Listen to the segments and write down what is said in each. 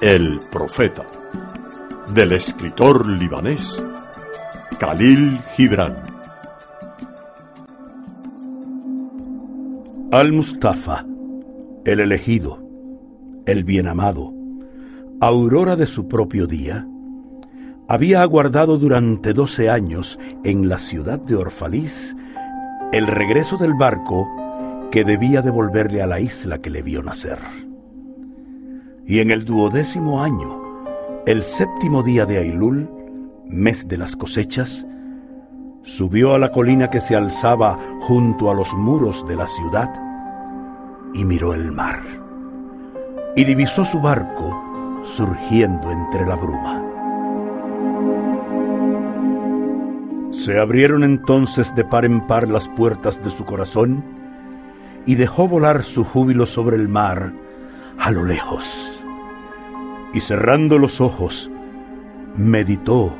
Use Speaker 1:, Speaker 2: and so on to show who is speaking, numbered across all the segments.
Speaker 1: El Profeta, del escritor libanés Khalil Gibran.
Speaker 2: Al-Mustafa, el elegido, el bienamado, aurora de su propio día, había aguardado durante doce años en la ciudad de Orfaliz el regreso del barco que debía devolverle a la isla que le vio nacer. Y en el duodécimo año, el séptimo día de Ailul, mes de las cosechas, subió a la colina que se alzaba junto a los muros de la ciudad y miró el mar. Y divisó su barco surgiendo entre la bruma. Se abrieron entonces de par en par las puertas de su corazón y dejó volar su júbilo sobre el mar a lo lejos y cerrando los ojos, meditó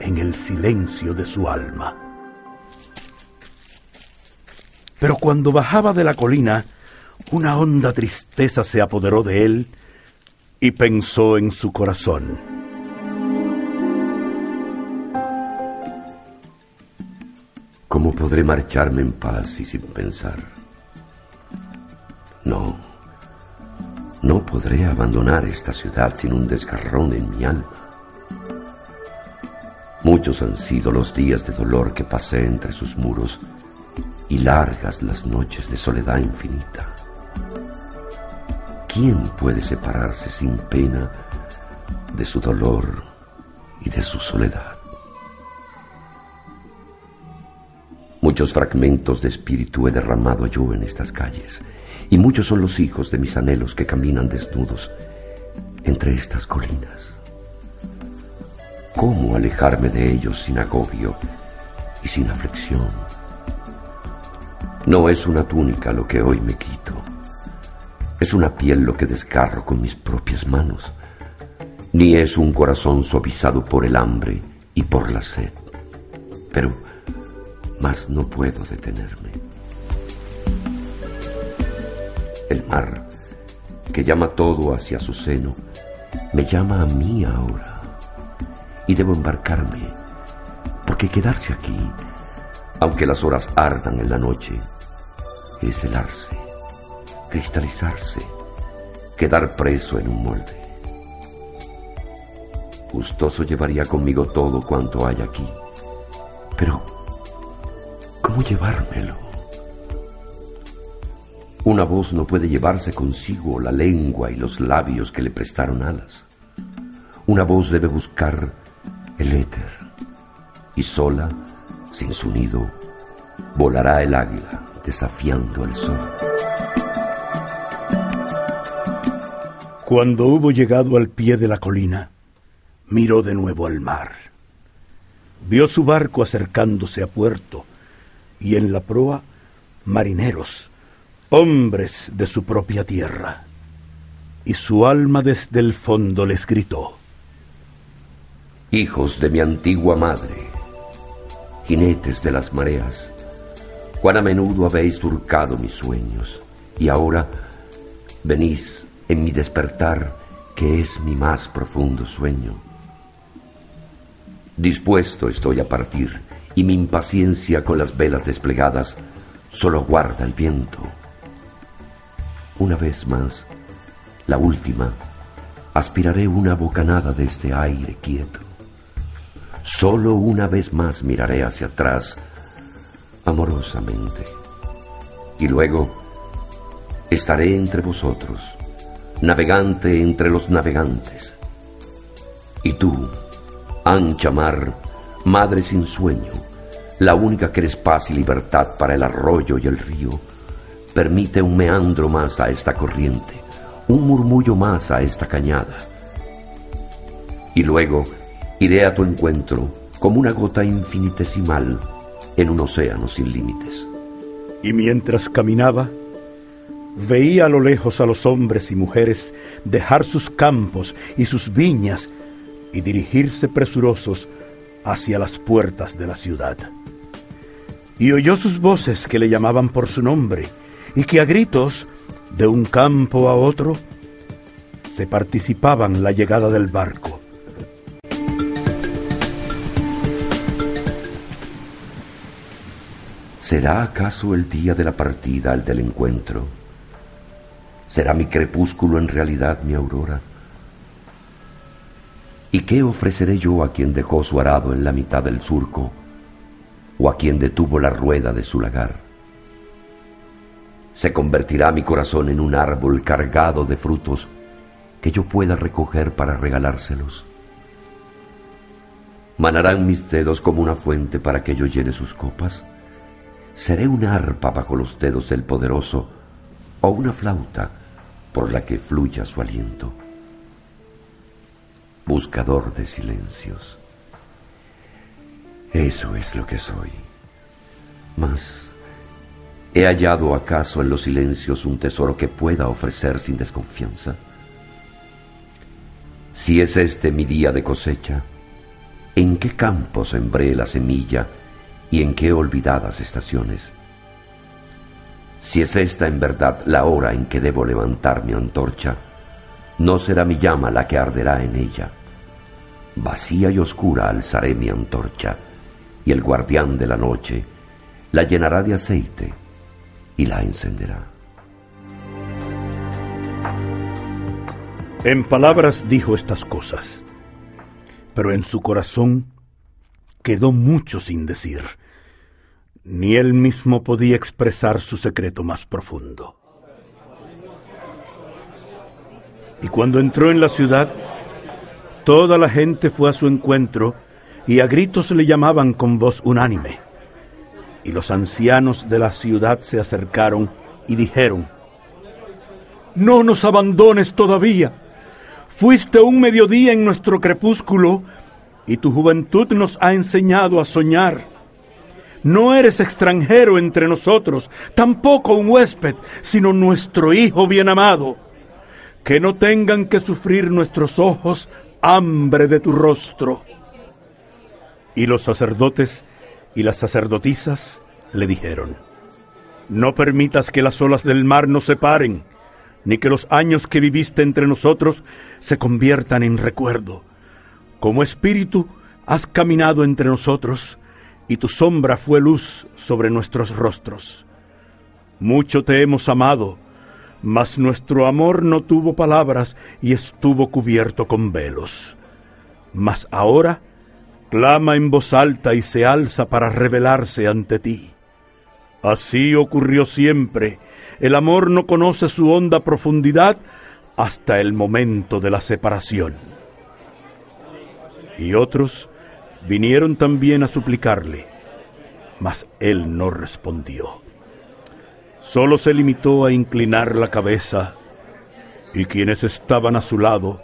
Speaker 2: en el silencio de su alma. Pero cuando bajaba de la colina, una honda tristeza se apoderó de él y pensó en su corazón.
Speaker 3: ¿Cómo podré marcharme en paz y sin pensar? No no podré abandonar esta ciudad sin un desgarrón en mi alma. Muchos han sido los días de dolor que pasé entre sus muros y largas las noches de soledad infinita. ¿Quién puede separarse sin pena de su dolor y de su soledad? Muchos fragmentos de espíritu he derramado yo en estas calles y muchos son los hijos de mis anhelos que caminan desnudos entre estas colinas. ¿Cómo alejarme de ellos sin agobio y sin aflicción? No es una túnica lo que hoy me quito, es una piel lo que desgarro con mis propias manos, ni es un corazón suavizado por el hambre y por la sed, pero más no puedo detenerme. El mar, que llama todo hacia su seno, me llama a mí ahora. Y debo embarcarme, porque quedarse aquí, aunque las horas ardan en la noche, es helarse, cristalizarse, quedar preso en un molde. Gustoso llevaría conmigo todo cuanto hay aquí, pero ¿cómo llevármelo? Una voz no puede llevarse consigo la lengua y los labios que le prestaron alas. Una voz debe buscar el éter y sola, sin su nido, volará el águila desafiando al sol.
Speaker 2: Cuando hubo llegado al pie de la colina, miró de nuevo al mar. Vio su barco acercándose a puerto y en la proa marineros hombres de su propia tierra. Y su alma desde el fondo les gritó.
Speaker 3: Hijos de mi antigua madre, jinetes de las mareas, cuán a menudo habéis surcado mis sueños, y ahora venís en mi despertar, que es mi más profundo sueño. Dispuesto estoy a partir, y mi impaciencia con las velas desplegadas solo guarda el viento una vez más, la última, aspiraré una bocanada de este aire quieto. Solo una vez más miraré hacia atrás, amorosamente. Y luego estaré entre vosotros, navegante entre los navegantes. Y tú, ancha mar, madre sin sueño, la única que eres paz y libertad para el arroyo y el río, Permite un meandro más a esta corriente, un murmullo más a esta cañada. Y luego iré a tu encuentro como una gota infinitesimal en un océano sin límites.
Speaker 2: Y mientras caminaba, veía a lo lejos a los hombres y mujeres dejar sus campos y sus viñas y dirigirse presurosos hacia las puertas de la ciudad. Y oyó sus voces que le llamaban por su nombre, y que a gritos, de un campo a otro, se participaban la llegada del barco.
Speaker 3: ¿Será acaso el día de la partida el del encuentro? ¿Será mi crepúsculo en realidad mi aurora? ¿Y qué ofreceré yo a quien dejó su arado en la mitad del surco o a quien detuvo la rueda de su lagar? ¿Se convertirá mi corazón en un árbol cargado de frutos que yo pueda recoger para regalárselos? ¿Manarán mis dedos como una fuente para que yo llene sus copas? ¿Seré una arpa bajo los dedos del poderoso o una flauta por la que fluya su aliento? Buscador de silencios. Eso es lo que soy. Mas, ¿he hallado acaso en los silencios un tesoro que pueda ofrecer sin desconfianza? Si es este mi día de cosecha, ¿en qué campo sembré la semilla y en qué olvidadas estaciones? Si es esta en verdad la hora en que debo levantar mi antorcha, no será mi llama la que arderá en ella. Vacía y oscura alzaré mi antorcha, y el guardián de la noche la llenará de aceite y la encenderá.
Speaker 2: En palabras dijo estas cosas, pero en su corazón quedó mucho sin decir. Ni él mismo podía expresar su secreto más profundo. Y cuando entró en la ciudad, toda la gente fue a su encuentro y a gritos le llamaban con voz unánime. Y los ancianos de la ciudad se acercaron y dijeron, No nos abandones todavía Fuiste un mediodía en nuestro crepúsculo y tu juventud nos ha enseñado a soñar. No eres extranjero entre nosotros, tampoco un huésped, sino nuestro Hijo bien amado. Que no tengan que sufrir nuestros ojos hambre de tu rostro. Y los sacerdotes y las sacerdotisas le dijeron, No permitas que las olas del mar nos separen ni que los años que viviste entre nosotros se conviertan en recuerdo. Como espíritu has caminado entre nosotros, y tu sombra fue luz sobre nuestros rostros. Mucho te hemos amado, mas nuestro amor no tuvo palabras y estuvo cubierto con velos. Mas ahora clama en voz alta y se alza para revelarse ante ti. Así ocurrió siempre, el amor no conoce su honda profundidad hasta el momento de la separación. Y otros vinieron también a suplicarle, mas él no respondió. Solo se limitó a inclinar la cabeza, y quienes estaban a su lado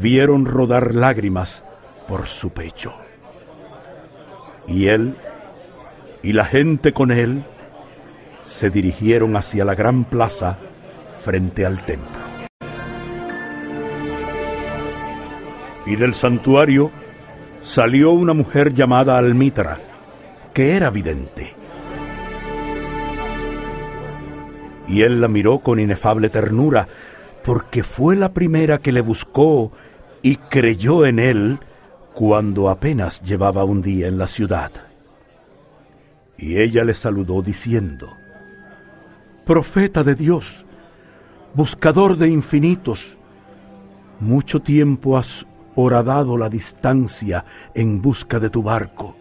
Speaker 2: vieron rodar lágrimas por su pecho. Y él y la gente con él se dirigieron hacia la gran plaza frente al templo. Y del santuario salió una mujer llamada Almitra, que era vidente. Y él la miró con inefable ternura, porque fue la primera que le buscó y creyó en él cuando apenas llevaba un día en la ciudad. Y ella le saludó diciendo, profeta de Dios, buscador de infinitos, mucho tiempo has horadado la distancia en busca de tu barco.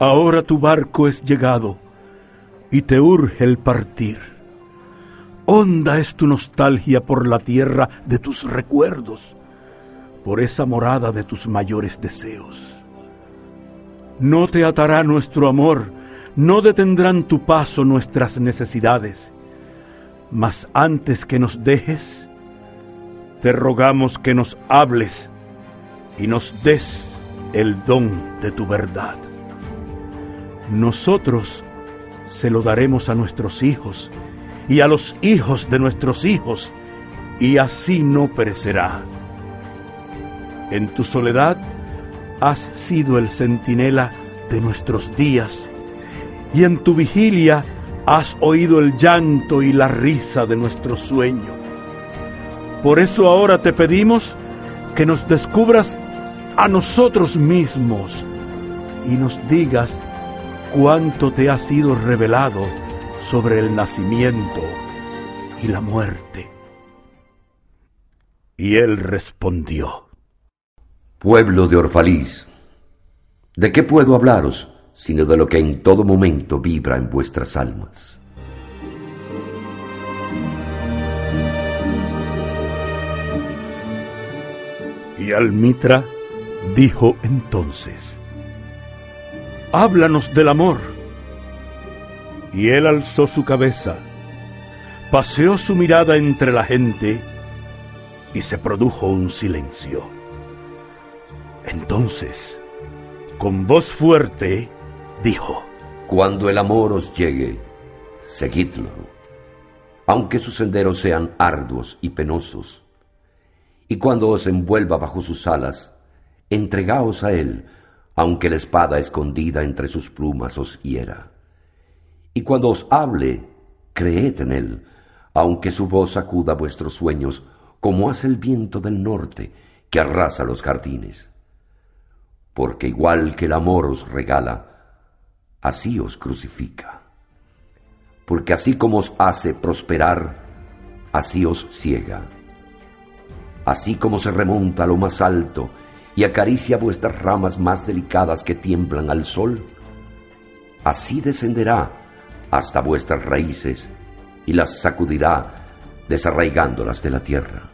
Speaker 2: Ahora tu barco es llegado y te urge el partir. Honda es tu nostalgia por la tierra de tus recuerdos, por esa morada de tus mayores deseos. No te atará nuestro amor, no detendrán tu paso nuestras necesidades, mas antes que nos dejes, te rogamos que nos hables y nos des el don de tu verdad. Nosotros se lo daremos a nuestros hijos y a los hijos de nuestros hijos, y así no perecerá. En tu soledad has sido el centinela de nuestros días y en tu vigilia has oído el llanto y la risa de nuestro sueño. Por eso ahora te pedimos que nos descubras a nosotros mismos y nos digas cuánto te ha sido revelado sobre el nacimiento y la muerte. Y él respondió,
Speaker 3: Pueblo de Orfalís, ¿de qué puedo hablaros sino de lo que en todo momento vibra en vuestras almas?
Speaker 2: Y Almitra dijo entonces, Háblanos del amor. Y él alzó su cabeza, paseó su mirada entre la gente y se produjo un silencio. Entonces, con voz fuerte, dijo,
Speaker 3: Cuando el amor os llegue, seguidlo, aunque sus senderos sean arduos y penosos. Y cuando os envuelva bajo sus alas, entregaos a él, aunque la espada escondida entre sus plumas os hiera. Y cuando os hable, creed en él, aunque su voz sacuda vuestros sueños, como hace el viento del norte que arrasa los jardines. Porque igual que el amor os regala, así os crucifica. Porque así como os hace prosperar, así os ciega. Así como se remonta a lo más alto y acaricia vuestras ramas más delicadas que tiemblan al sol, así descenderá hasta vuestras raíces y las sacudirá desarraigándolas de la tierra.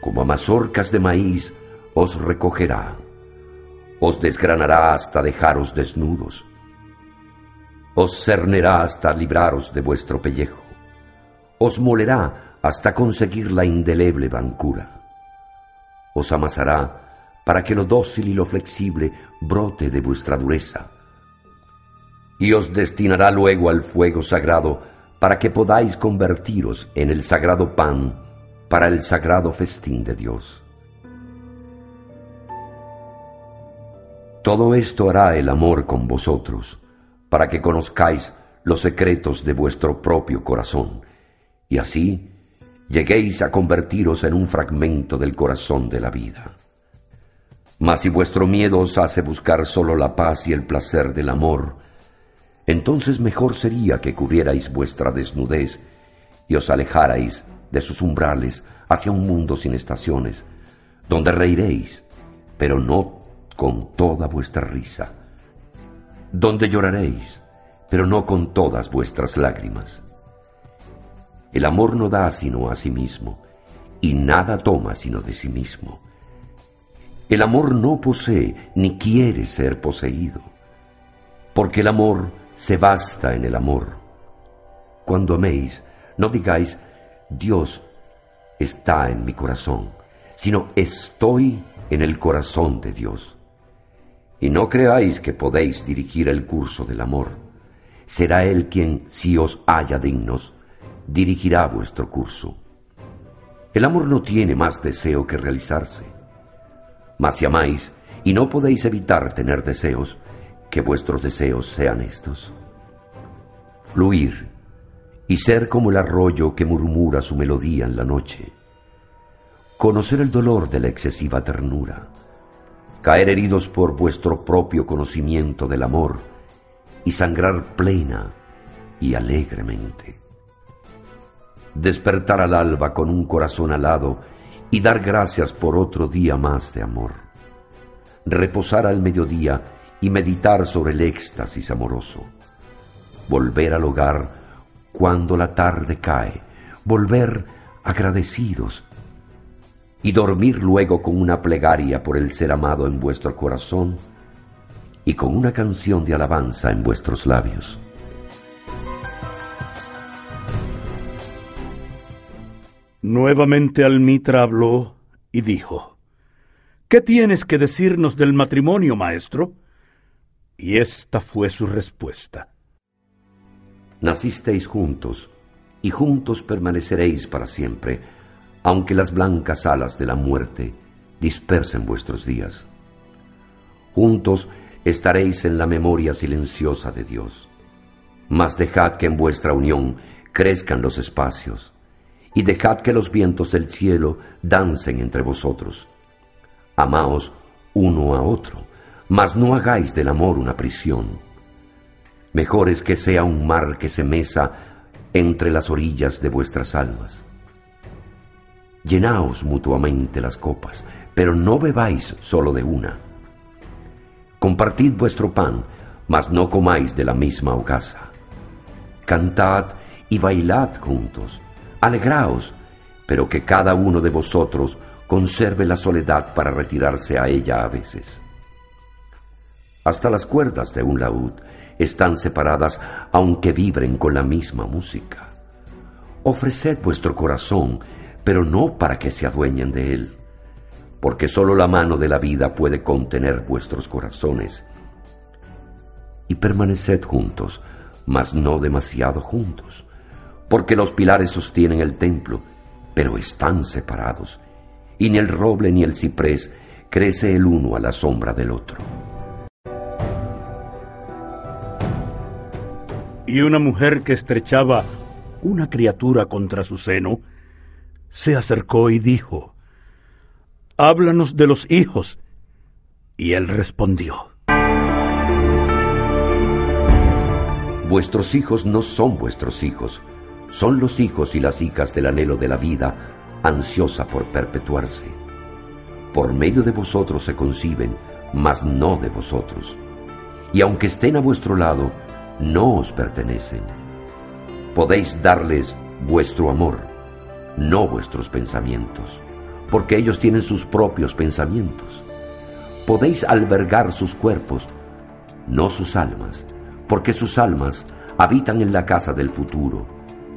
Speaker 3: Como a mazorcas de maíz os recogerá, os desgranará hasta dejaros desnudos, os cernerá hasta libraros de vuestro pellejo, os molerá hasta conseguir la indeleble bancura, os amasará para que lo dócil y lo flexible brote de vuestra dureza, y os destinará luego al fuego sagrado para que podáis convertiros en el sagrado pan para el sagrado festín de Dios. Todo esto hará el amor con vosotros, para que conozcáis los secretos de vuestro propio corazón, y así lleguéis a convertiros en un fragmento del corazón de la vida. Mas si vuestro miedo os hace buscar solo la paz y el placer del amor, entonces mejor sería que cubrierais vuestra desnudez y os alejarais de sus umbrales hacia un mundo sin estaciones, donde reiréis, pero no con toda vuestra risa, donde lloraréis, pero no con todas vuestras lágrimas. El amor no da sino a sí mismo, y nada toma sino de sí mismo. El amor no posee ni quiere ser poseído, porque el amor se basta en el amor. Cuando améis, no digáis, Dios está en mi corazón, sino estoy en el corazón de Dios. Y no creáis que podéis dirigir el curso del amor. Será Él quien, si os haya dignos, dirigirá vuestro curso. El amor no tiene más deseo que realizarse. Mas si amáis y no podéis evitar tener deseos, que vuestros deseos sean estos. Fluir y ser como el arroyo que murmura su melodía en la noche. Conocer el dolor de la excesiva ternura. Caer heridos por vuestro propio conocimiento del amor y sangrar plena y alegremente. Despertar al alba con un corazón alado y dar gracias por otro día más de amor. Reposar al mediodía y meditar sobre el éxtasis amoroso. Volver al hogar cuando la tarde cae, volver agradecidos y dormir luego con una plegaria por el ser amado en vuestro corazón y con una canción de alabanza en vuestros labios.
Speaker 2: Nuevamente Almitra habló y dijo, ¿Qué tienes que decirnos del matrimonio, maestro? Y esta fue su respuesta.
Speaker 3: Nacisteis juntos, y juntos permaneceréis para siempre, aunque las blancas alas de la muerte dispersen vuestros días. Juntos estaréis en la memoria silenciosa de Dios. Mas dejad que en vuestra unión crezcan los espacios, y dejad que los vientos del cielo dancen entre vosotros. Amaos uno a otro, mas no hagáis del amor una prisión. Mejor es que sea un mar que se mesa entre las orillas de vuestras almas. Llenaos mutuamente las copas, pero no bebáis solo de una. Compartid vuestro pan, mas no comáis de la misma hogaza. Cantad y bailad juntos, alegraos, pero que cada uno de vosotros conserve la soledad para retirarse a ella a veces. Hasta las cuerdas de un laúd están separadas aunque vibren con la misma música. Ofreced vuestro corazón, pero no para que se adueñen de él, porque sólo la mano de la vida puede contener vuestros corazones. Y permaneced juntos, mas no demasiado juntos, porque los pilares sostienen el templo, pero están separados, y ni el roble ni el ciprés crece el uno a la sombra del otro.
Speaker 2: Y una mujer que estrechaba una criatura contra su seno, se acercó y dijo, Háblanos de los hijos. Y él respondió,
Speaker 3: Vuestros hijos no son vuestros hijos, son los hijos y las hijas del anhelo de la vida, ansiosa por perpetuarse. Por medio de vosotros se conciben, mas no de vosotros. Y aunque estén a vuestro lado, no os pertenecen. Podéis darles vuestro amor, no vuestros pensamientos, porque ellos tienen sus propios pensamientos. Podéis albergar sus cuerpos, no sus almas, porque sus almas habitan en la casa del futuro,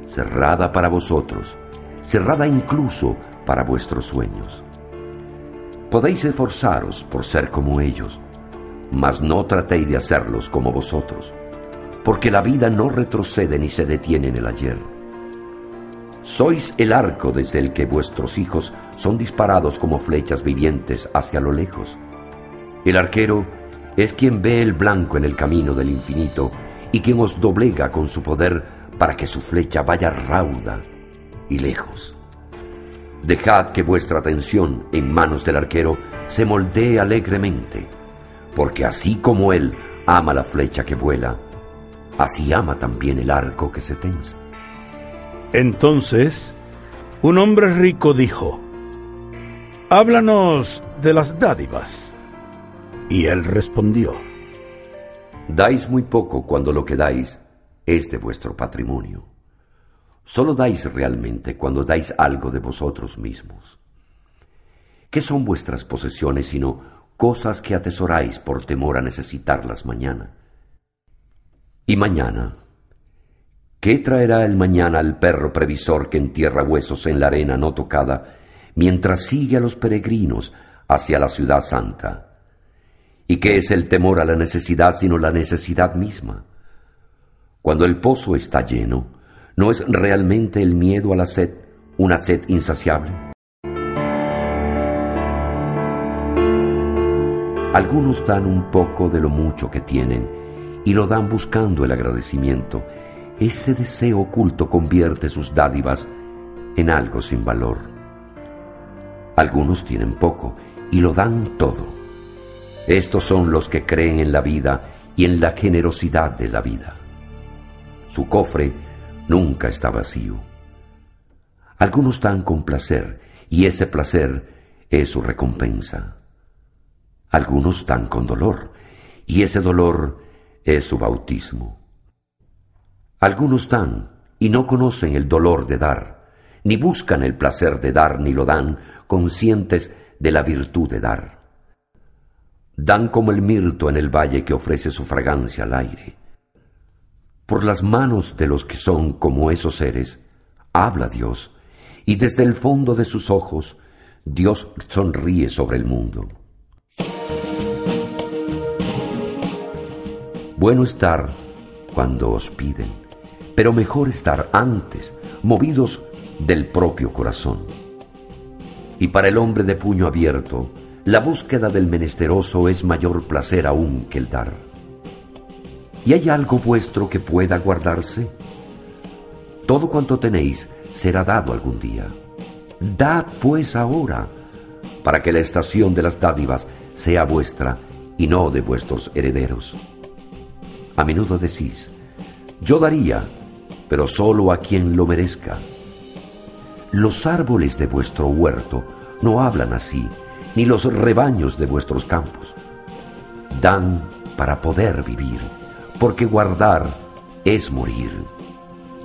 Speaker 3: cerrada para vosotros, cerrada incluso para vuestros sueños. Podéis esforzaros por ser como ellos, mas no tratéis de hacerlos como vosotros porque la vida no retrocede ni se detiene en el ayer. Sois el arco desde el que vuestros hijos son disparados como flechas vivientes hacia lo lejos. El arquero es quien ve el blanco en el camino del infinito y quien os doblega con su poder para que su flecha vaya rauda y lejos. Dejad que vuestra atención en manos del arquero se moldee alegremente, porque así como él ama la flecha que vuela, Así ama también el arco que se tensa.
Speaker 2: Entonces, un hombre rico dijo, Háblanos de las dádivas. Y él respondió,
Speaker 3: Dais muy poco cuando lo que dais es de vuestro patrimonio. Solo dais realmente cuando dais algo de vosotros mismos. ¿Qué son vuestras posesiones sino cosas que atesoráis por temor a necesitarlas mañana? ¿Y mañana? ¿Qué traerá el mañana al perro previsor que entierra huesos en la arena no tocada mientras sigue a los peregrinos hacia la ciudad santa? ¿Y qué es el temor a la necesidad sino la necesidad misma? Cuando el pozo está lleno, ¿no es realmente el miedo a la sed una sed insaciable? Algunos dan un poco de lo mucho que tienen y lo dan buscando el agradecimiento. Ese deseo oculto convierte sus dádivas en algo sin valor. Algunos tienen poco y lo dan todo. Estos son los que creen en la vida y en la generosidad de la vida. Su cofre nunca está vacío. Algunos dan con placer y ese placer es su recompensa. Algunos dan con dolor y ese dolor es su bautismo. Algunos dan y no conocen el dolor de dar, ni buscan el placer de dar ni lo dan, conscientes de la virtud de dar. Dan como el mirto en el valle que ofrece su fragancia al aire. Por las manos de los que son como esos seres, habla Dios, y desde el fondo de sus ojos Dios sonríe sobre el mundo. Bueno estar cuando os piden, pero mejor estar antes, movidos del propio corazón. Y para el hombre de puño abierto, la búsqueda del menesteroso es mayor placer aún que el dar. ¿Y hay algo vuestro que pueda guardarse? Todo cuanto tenéis, será dado algún día. Dad pues ahora, para que la estación de las dádivas sea vuestra y no de vuestros herederos. A menudo decís, yo daría, pero solo a quien lo merezca. Los árboles de vuestro huerto no hablan así, ni los rebaños de vuestros campos. Dan para poder vivir, porque guardar es morir.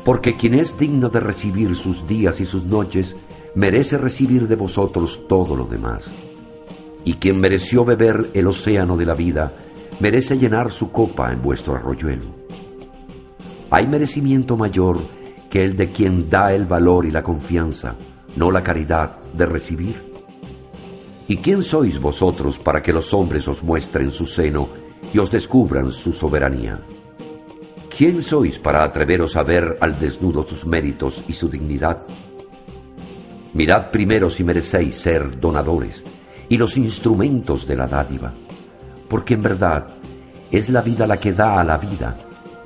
Speaker 3: Porque quien es digno de recibir sus días y sus noches, merece recibir de vosotros todo lo demás. Y quien mereció beber el océano de la vida, merece llenar su copa en vuestro arroyuelo. Hay merecimiento mayor que el de quien da el valor y la confianza, no la caridad de recibir. ¿Y quién sois vosotros para que los hombres os muestren su seno y os descubran su soberanía? ¿Quién sois para atreveros a ver al desnudo sus méritos y su dignidad? Mirad primero si merecéis ser donadores y los instrumentos de la dádiva, porque en verdad es la vida la que da a la vida,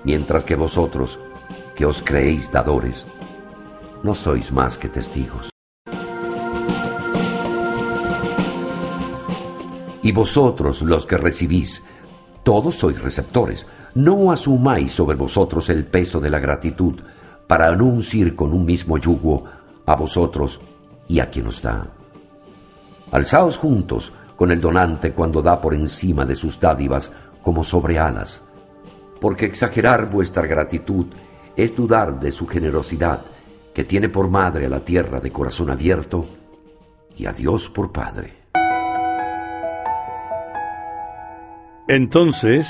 Speaker 3: mientras que vosotros, que os creéis dadores, no sois más que testigos. Y vosotros, los que recibís, todos sois receptores. No asumáis sobre vosotros el peso de la gratitud para anunciar con un mismo yugo a vosotros y a quien os da. Alzaos juntos con el donante cuando da por encima de sus dádivas como sobre alas, porque exagerar vuestra gratitud es dudar de su generosidad, que tiene por madre a la tierra de corazón abierto y a Dios por Padre.
Speaker 2: Entonces,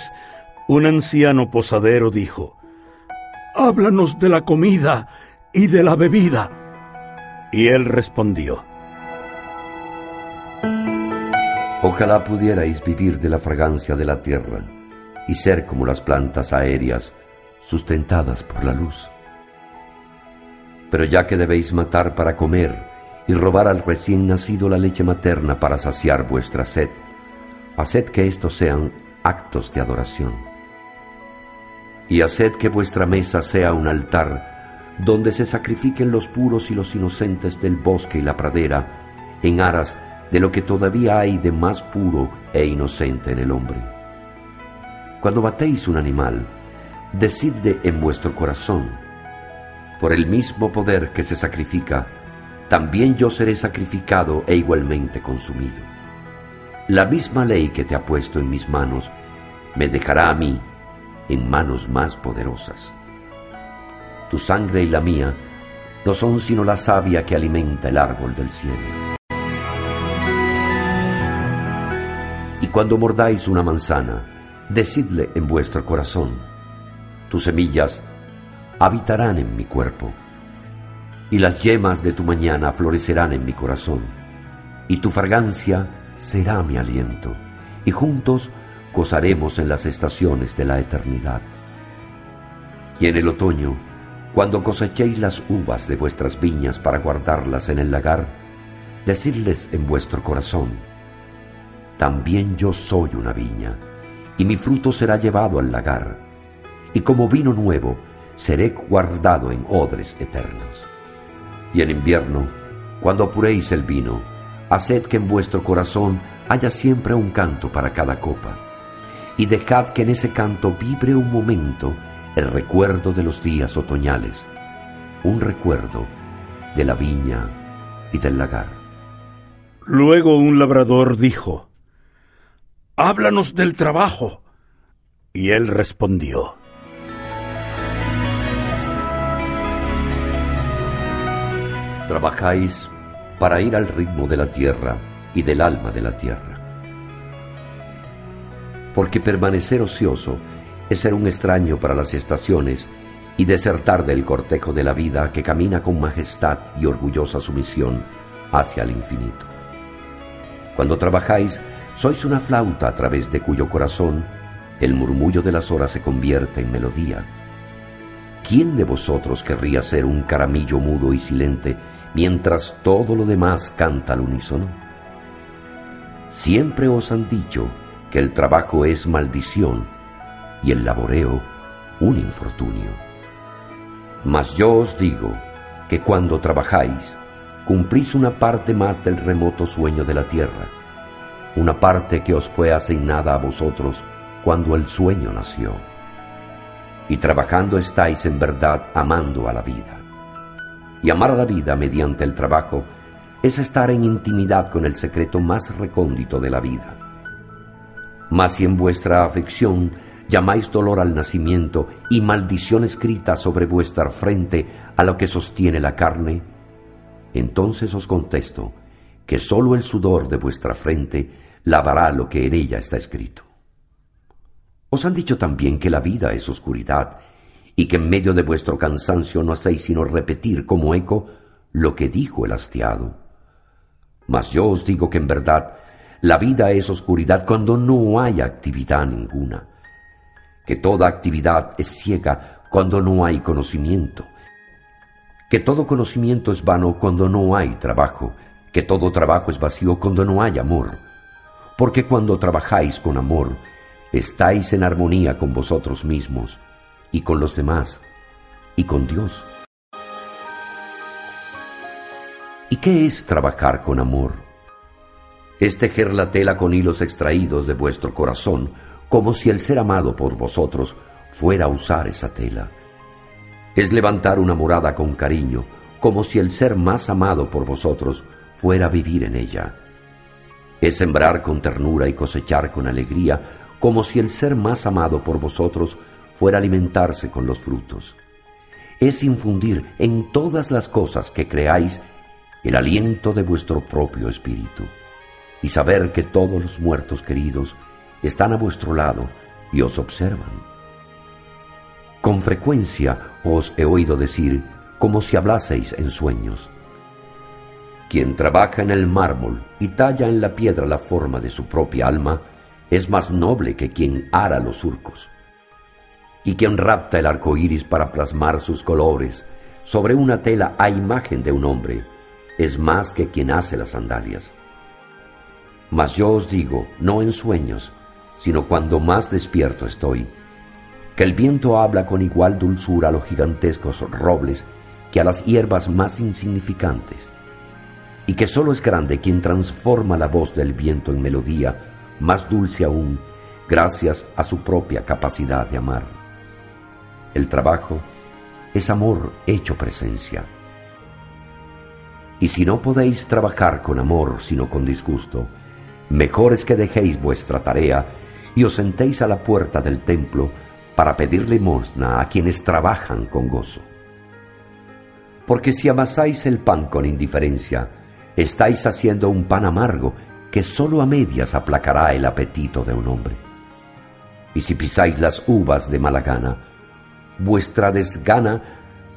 Speaker 2: un anciano posadero dijo, Háblanos de la comida y de la bebida. Y él respondió,
Speaker 3: Ojalá pudierais vivir de la fragancia de la tierra y ser como las plantas aéreas sustentadas por la luz. Pero ya que debéis matar para comer y robar al recién nacido la leche materna para saciar vuestra sed, haced que estos sean actos de adoración. Y haced que vuestra mesa sea un altar donde se sacrifiquen los puros y los inocentes del bosque y la pradera en aras de lo que todavía hay de más puro e inocente en el hombre. Cuando batéis un animal, decidle en vuestro corazón, por el mismo poder que se sacrifica, también yo seré sacrificado e igualmente consumido. La misma ley que te ha puesto en mis manos me dejará a mí en manos más poderosas. Tu sangre y la mía no son sino la savia que alimenta el árbol del cielo. Y cuando mordáis una manzana, decidle en vuestro corazón, tus semillas habitarán en mi cuerpo, y las yemas de tu mañana florecerán en mi corazón, y tu fragancia será mi aliento, y juntos gozaremos en las estaciones de la eternidad. Y en el otoño, cuando cosechéis las uvas de vuestras viñas para guardarlas en el lagar, decidles en vuestro corazón, también yo soy una viña, y mi fruto será llevado al lagar, y como vino nuevo seré guardado en odres eternos. Y en invierno, cuando apuréis el vino, haced que en vuestro corazón haya siempre un canto para cada copa, y dejad que en ese canto vibre un momento el recuerdo de los días otoñales, un recuerdo de la viña y del lagar.
Speaker 2: Luego un labrador dijo, Háblanos del trabajo. Y él respondió,
Speaker 3: Trabajáis para ir al ritmo de la tierra y del alma de la tierra. Porque permanecer ocioso es ser un extraño para las estaciones y desertar del cortejo de la vida que camina con majestad y orgullosa sumisión hacia el infinito. Cuando trabajáis, sois una flauta a través de cuyo corazón el murmullo de las horas se convierte en melodía. ¿Quién de vosotros querría ser un caramillo mudo y silente mientras todo lo demás canta al unísono? Siempre os han dicho que el trabajo es maldición y el laboreo un infortunio. Mas yo os digo que cuando trabajáis, cumplís una parte más del remoto sueño de la tierra, una parte que os fue asignada a vosotros cuando el sueño nació. Y trabajando estáis en verdad amando a la vida. Y amar a la vida mediante el trabajo es estar en intimidad con el secreto más recóndito de la vida. Mas si en vuestra aflicción llamáis dolor al nacimiento y maldición escrita sobre vuestra frente a lo que sostiene la carne, entonces os contesto que sólo el sudor de vuestra frente lavará lo que en ella está escrito. Os han dicho también que la vida es oscuridad y que en medio de vuestro cansancio no hacéis sino repetir como eco lo que dijo el hastiado. Mas yo os digo que en verdad la vida es oscuridad cuando no hay actividad ninguna, que toda actividad es ciega cuando no hay conocimiento, que todo conocimiento es vano cuando no hay trabajo, que todo trabajo es vacío cuando no hay amor, porque cuando trabajáis con amor, estáis en armonía con vosotros mismos y con los demás y con Dios. ¿Y qué es trabajar con amor? Es tejer la tela con hilos extraídos de vuestro corazón, como si el ser amado por vosotros fuera a usar esa tela. Es levantar una morada con cariño, como si el ser más amado por vosotros fuera vivir en ella. Es sembrar con ternura y cosechar con alegría, como si el ser más amado por vosotros fuera alimentarse con los frutos. Es infundir en todas las cosas que creáis el aliento de vuestro propio espíritu, y saber que todos los muertos queridos están a vuestro lado y os observan. Con frecuencia os he oído decir como si hablaseis en sueños. Quien trabaja en el mármol y talla en la piedra la forma de su propia alma, es más noble que quien ara los surcos. Y quien rapta el arco iris para plasmar sus colores sobre una tela a imagen de un hombre, es más que quien hace las sandalias. Mas yo os digo, no en sueños, sino cuando más despierto estoy, que el viento habla con igual dulzura a los gigantescos robles que a las hierbas más insignificantes, y que sólo es grande quien transforma la voz del viento en melodía, más dulce aún, gracias a su propia capacidad de amar. El trabajo es amor hecho presencia. Y si no podéis trabajar con amor, sino con disgusto, mejor es que dejéis vuestra tarea y os sentéis a la puerta del templo para pedir limosna a quienes trabajan con gozo. Porque si amasáis el pan con indiferencia, estáis haciendo un pan amargo que sólo a medias aplacará el apetito de un hombre. Y si pisáis las uvas de mala gana, vuestra desgana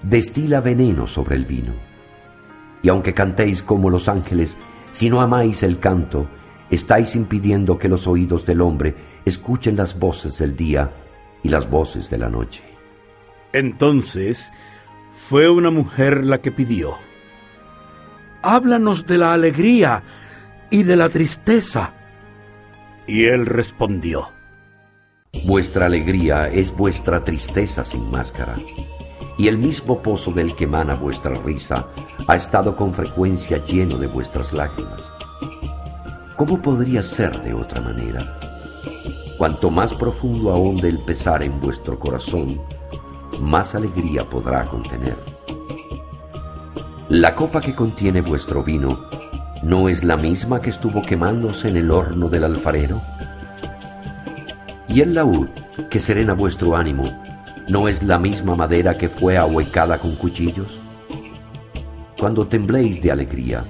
Speaker 3: destila veneno sobre el vino y aunque cantéis como los ángeles, si no amáis el canto, estáis impidiendo que los oídos del hombre escuchen las voces del día y las voces de la noche.
Speaker 2: Entonces fue una mujer la que pidió, háblanos de la alegría y de la tristeza. Y él respondió,
Speaker 3: Vuestra alegría es vuestra tristeza sin máscara y el mismo pozo del que emana vuestra risa ha estado con frecuencia lleno de vuestras lágrimas. ¿Cómo podría ser de otra manera? Cuanto más profundo ahonde el pesar en vuestro corazón, más alegría podrá contener. La copa que contiene vuestro vino no es la misma que estuvo quemándose en el horno del alfarero. Y el laúd que serena vuestro ánimo ¿No es la misma madera que fue ahuecada con cuchillos? Cuando tembléis de alegría,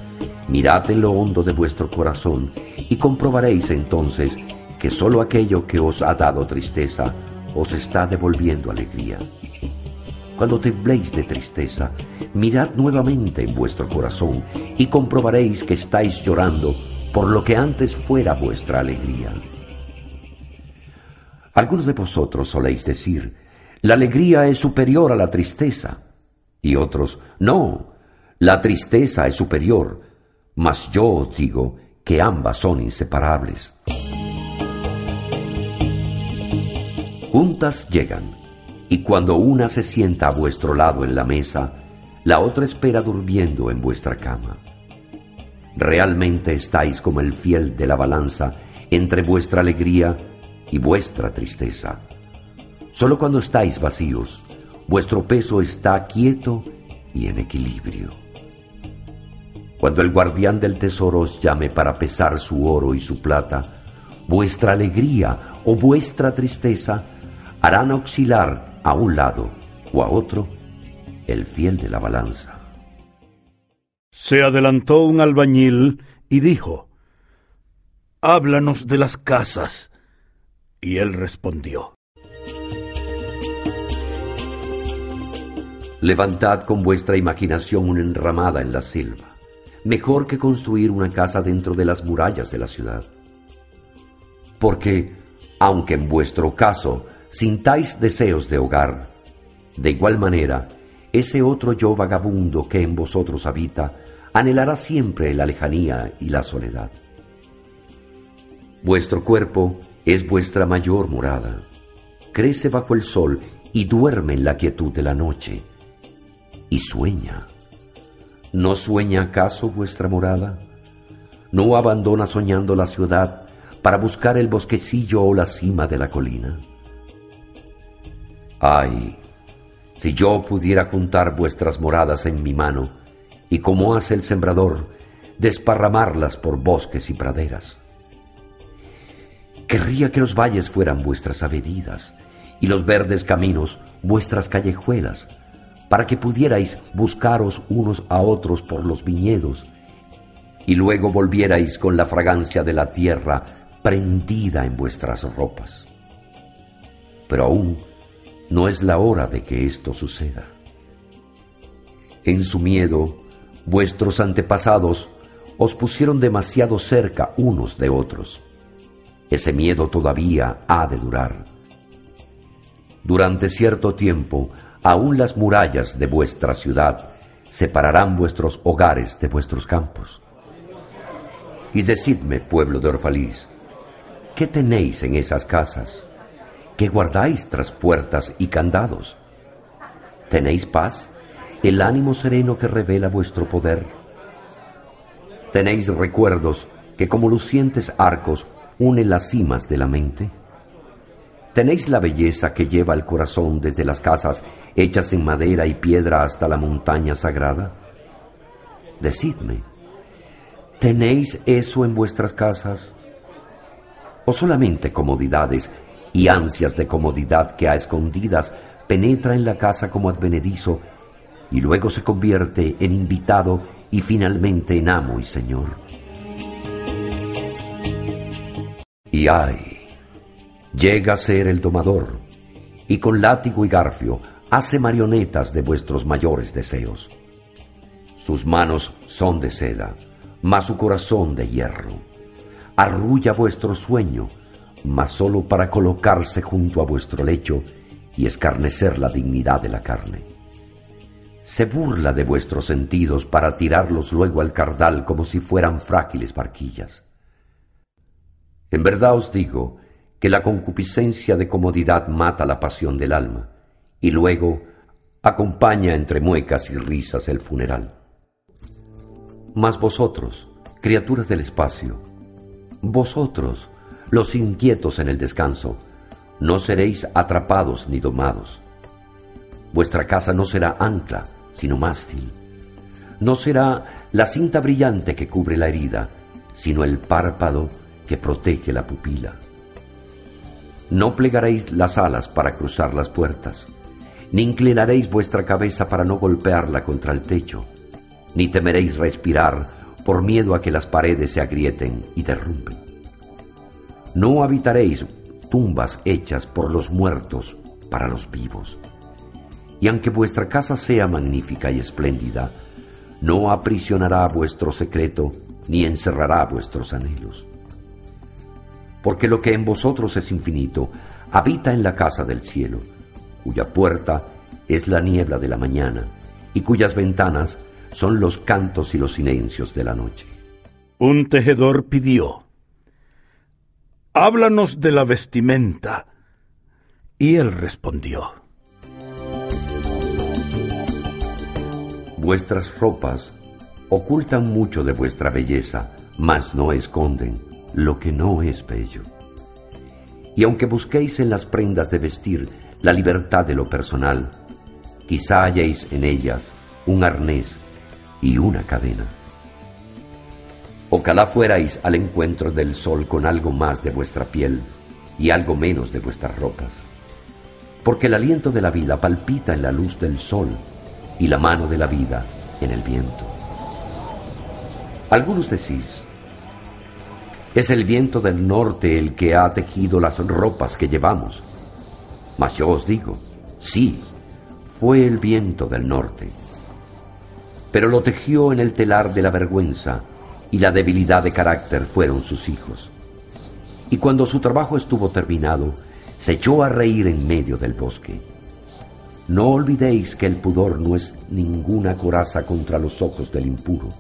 Speaker 3: mirad en lo hondo de vuestro corazón y comprobaréis entonces que sólo aquello que os ha dado tristeza os está devolviendo alegría. Cuando tembléis de tristeza, mirad nuevamente en vuestro corazón y comprobaréis que estáis llorando por lo que antes fuera vuestra alegría. Algunos de vosotros soléis decir, la alegría es superior a la tristeza. Y otros, no, la tristeza es superior, mas yo os digo que ambas son inseparables. Juntas llegan, y cuando una se sienta a vuestro lado en la mesa, la otra espera durmiendo en vuestra cama. Realmente estáis como el fiel de la balanza entre vuestra alegría y vuestra tristeza. Solo cuando estáis vacíos, vuestro peso está quieto y en equilibrio. Cuando el guardián del tesoro os llame para pesar su oro y su plata, vuestra alegría o vuestra tristeza harán oscilar a un lado o a otro el fiel de la balanza.
Speaker 2: Se adelantó un albañil y dijo, Háblanos de las casas. Y él respondió,
Speaker 3: Levantad con vuestra imaginación una enramada en la selva, mejor que construir una casa dentro de las murallas de la ciudad. Porque, aunque en vuestro caso sintáis deseos de hogar, de igual manera, ese otro yo vagabundo que en vosotros habita anhelará siempre la lejanía y la soledad. Vuestro cuerpo es vuestra mayor morada. Crece bajo el sol y duerme en la quietud de la noche. Y sueña. ¿No sueña acaso vuestra morada? ¿No abandona soñando la ciudad para buscar el bosquecillo o la cima de la colina? Ay, si yo pudiera juntar vuestras moradas en mi mano, y como hace el sembrador, desparramarlas por bosques y praderas. Querría que los valles fueran vuestras avenidas y los verdes caminos vuestras callejuelas, para que pudierais buscaros unos a otros por los viñedos y luego volvierais con la fragancia de la tierra prendida en vuestras ropas. Pero aún no es la hora de que esto suceda. En su miedo, vuestros antepasados os pusieron demasiado cerca unos de otros. Ese miedo todavía ha de durar. Durante cierto tiempo, aún las murallas de vuestra ciudad separarán vuestros hogares de vuestros campos. Y decidme, pueblo de Orfalís, ¿qué tenéis en esas casas? ¿Qué guardáis tras puertas y candados? ¿Tenéis paz? ¿El ánimo sereno que revela vuestro poder? ¿Tenéis recuerdos que como lucientes arcos unen las cimas de la mente? ¿Tenéis la belleza que lleva el corazón desde las casas hechas en madera y piedra hasta la montaña sagrada? Decidme, ¿tenéis eso en vuestras casas? ¿O solamente comodidades y ansias de comodidad que a escondidas penetra en la casa como advenedizo y luego se convierte en invitado y finalmente en amo y señor. Y ay, llega a ser el domador y con látigo y garfio hace marionetas de vuestros mayores deseos. Sus manos son de seda, mas su corazón de hierro. Arrulla vuestro sueño, mas solo para colocarse junto a vuestro lecho y escarnecer la dignidad de la carne. Se burla de vuestros sentidos para tirarlos luego al cardal como si fueran frágiles barquillas. En verdad os digo que la concupiscencia de comodidad mata la pasión del alma y luego acompaña entre muecas y risas el funeral. Mas vosotros, criaturas del espacio, vosotros, los inquietos en el descanso, no seréis atrapados ni domados. Vuestra casa no será ancla, sino mástil. No será la cinta brillante que cubre la herida, sino el párpado que protege la pupila. No plegaréis las alas para cruzar las puertas, ni inclinaréis vuestra cabeza para no golpearla contra el techo, ni temeréis respirar por miedo a que las paredes se agrieten y derrumben. No habitaréis tumbas hechas por los muertos para los vivos. Y aunque vuestra casa sea magnífica y espléndida, no aprisionará vuestro secreto ni encerrará vuestros anhelos. Porque lo que en vosotros es infinito habita en la casa del cielo, cuya puerta es la niebla de la mañana y cuyas ventanas son los cantos y los silencios de la noche.
Speaker 2: Un tejedor pidió háblanos de la vestimenta. Y él respondió,
Speaker 3: Vuestras ropas ocultan mucho de vuestra belleza, mas no esconden lo que no es bello. Y aunque busquéis en las prendas de vestir la libertad de lo personal, quizá halléis en ellas un arnés y una cadena. Ojalá fuerais al encuentro del sol con algo más de vuestra piel y algo menos de vuestras ropas, porque el aliento de la vida palpita en la luz del sol y la mano de la vida en el viento. Algunos decís, es el viento del norte el que ha tejido las ropas que llevamos. Mas yo os digo, sí, fue el viento del norte. Pero lo tejió en el telar de la vergüenza y la debilidad de carácter fueron sus hijos. Y cuando su trabajo estuvo terminado, se echó a reír en medio del bosque. No olvidéis que el pudor no es ninguna coraza contra los ojos del impuro.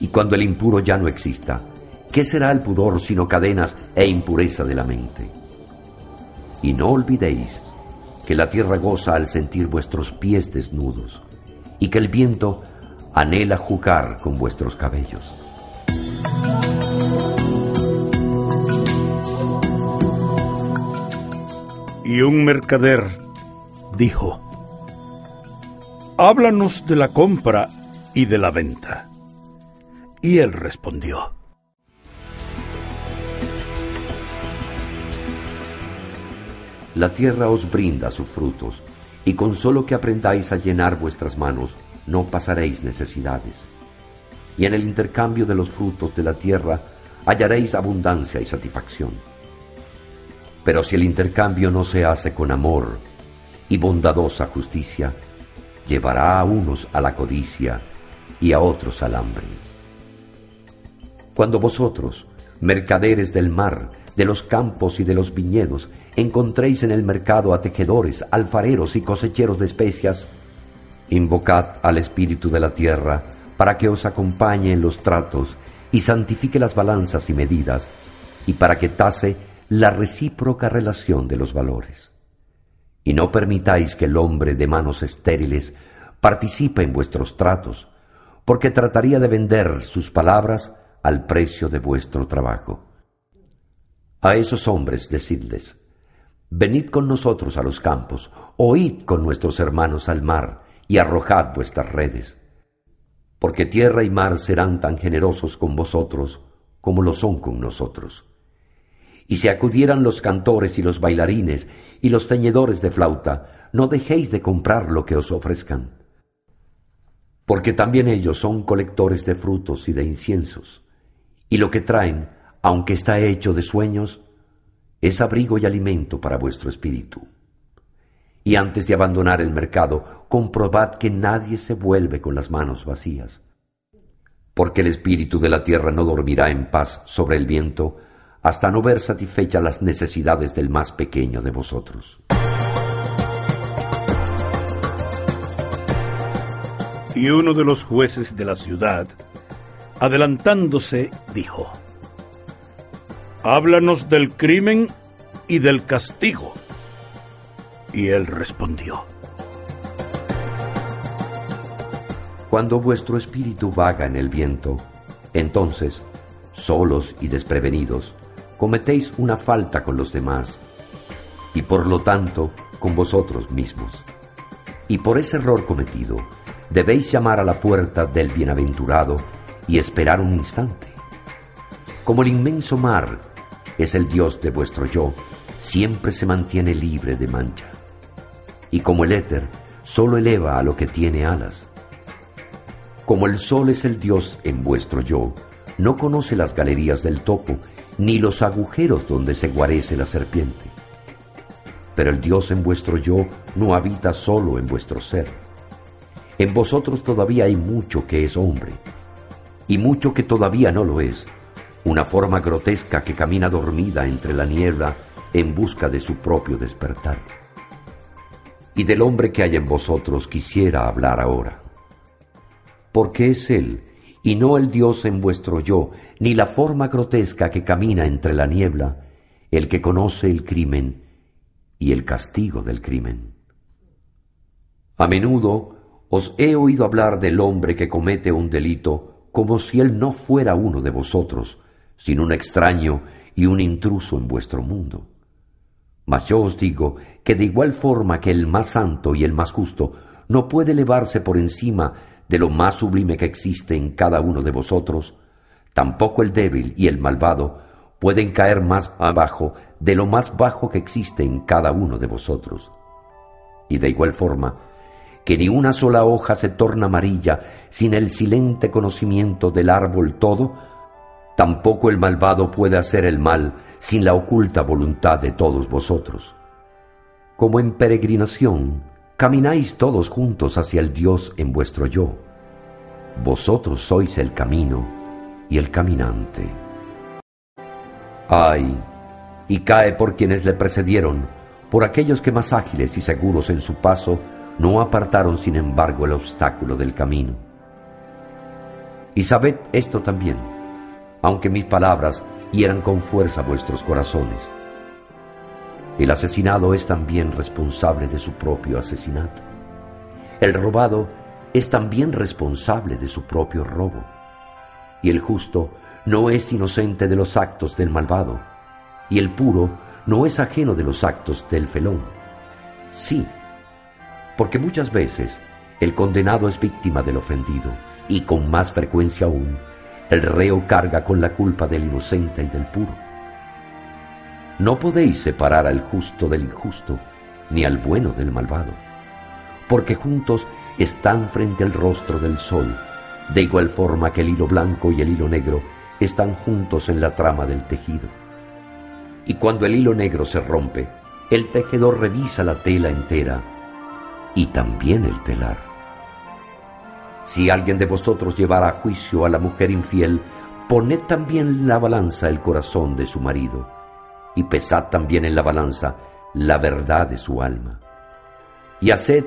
Speaker 3: Y cuando el impuro ya no exista, ¿Qué será el pudor sino cadenas e impureza de la mente? Y no olvidéis que la tierra goza al sentir vuestros pies desnudos y que el viento anhela jugar con vuestros cabellos.
Speaker 2: Y un mercader dijo, Háblanos de la compra y de la venta. Y él respondió,
Speaker 3: La tierra os brinda sus frutos, y con solo que aprendáis a llenar vuestras manos, no pasaréis necesidades. Y en el intercambio de los frutos de la tierra hallaréis abundancia y satisfacción. Pero si el intercambio no se hace con amor y bondadosa justicia, llevará a unos a la codicia y a otros al hambre. Cuando vosotros, mercaderes del mar, de los campos y de los viñedos, encontréis en el mercado a tejedores, alfareros y cosecheros de especias, invocad al Espíritu de la tierra para que os acompañe en los tratos y santifique las balanzas y medidas, y para que tase la recíproca relación de los valores. Y no permitáis que el hombre de manos estériles participe en vuestros tratos, porque trataría de vender sus palabras al precio de vuestro trabajo. A esos hombres decidles, venid con nosotros a los campos, oíd con nuestros hermanos al mar, y arrojad vuestras redes, porque tierra y mar serán tan generosos con vosotros como lo son con nosotros. Y si acudieran los cantores y los bailarines y los teñedores de flauta, no dejéis de comprar lo que os ofrezcan, porque también ellos son colectores de frutos y de inciensos, y lo que traen aunque está hecho de sueños, es abrigo y alimento para vuestro espíritu. Y antes de abandonar el mercado, comprobad que nadie se vuelve con las manos vacías, porque el espíritu de la tierra no dormirá en paz sobre el viento hasta no ver satisfechas las necesidades del más pequeño de vosotros.
Speaker 2: Y uno de los jueces de la ciudad, adelantándose, dijo, háblanos del crimen y del castigo. Y él respondió,
Speaker 3: Cuando vuestro espíritu vaga en el viento, entonces, solos y desprevenidos, cometéis una falta con los demás, y por lo tanto con vosotros mismos. Y por ese error cometido, debéis llamar a la puerta del bienaventurado y esperar un instante. Como el inmenso mar es el Dios de vuestro yo, siempre se mantiene libre de mancha. Y como el éter solo eleva a lo que tiene alas. Como el sol es el Dios en vuestro yo, no conoce las galerías del topo, ni los agujeros donde se guarece la serpiente. Pero el Dios en vuestro yo no habita solo en vuestro ser. En vosotros todavía hay mucho que es hombre, y mucho que todavía no lo es, una forma grotesca que camina dormida entre la niebla en busca de su propio despertar. Y del hombre que hay en vosotros quisiera hablar ahora. Porque es Él, y no el Dios en vuestro yo, ni la forma grotesca que camina entre la niebla, el que conoce el crimen y el castigo del crimen. A menudo os he oído hablar del hombre que comete un delito como si él no fuera uno de vosotros, sino un extraño y un intruso en vuestro mundo. Mas yo os digo que de igual forma que el más santo y el más justo no puede elevarse por encima de lo más sublime que existe en cada uno de vosotros, tampoco el débil y el malvado pueden caer más abajo de lo más bajo que existe en cada uno de vosotros. Y de igual forma, que ni una sola hoja se torna amarilla sin el silente conocimiento del árbol todo, tampoco el malvado puede hacer el mal sin la oculta voluntad de todos vosotros. Como en peregrinación, camináis todos juntos hacia el Dios en vuestro yo. Vosotros sois el camino y el caminante. Ay, y cae por quienes le precedieron, por aquellos que más ágiles y seguros en su paso no apartaron sin embargo el obstáculo del camino. Y sabed esto también, aunque mis palabras hieran con fuerza vuestros corazones el asesinado es también responsable de su propio asesinato. El robado es también responsable de su propio robo. Y el justo no es inocente de los actos del malvado. Y el puro no es ajeno de los actos del felón. Sí, porque muchas veces el condenado es víctima del ofendido y con más frecuencia aún el reo carga con la culpa del inocente y del puro. No podéis separar al justo del injusto, ni al bueno del malvado, porque juntos están frente al rostro del sol, de igual forma que el hilo blanco y el hilo negro están juntos en la trama del tejido. Y cuando el hilo negro se rompe, el tejedor revisa la tela entera y también el telar. Si alguien de vosotros llevara a juicio a la mujer infiel, poned también en la balanza el corazón de su marido y pesad también en la balanza la verdad de su alma. Y haced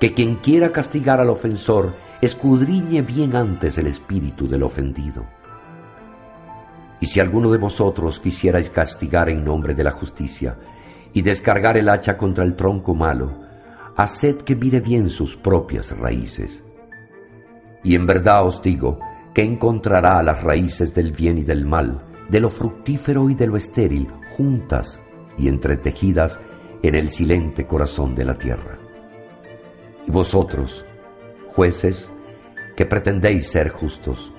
Speaker 3: que quien quiera castigar al ofensor escudriñe bien antes el espíritu del ofendido. Y si alguno de vosotros quisierais castigar en nombre de la justicia y descargar el hacha contra el tronco malo, haced que mire bien sus propias raíces. Y en verdad os digo que encontrará las raíces del bien y del mal, de lo fructífero y de lo estéril, juntas y entretejidas en el silente corazón de la tierra. Y vosotros, jueces, que pretendéis ser justos,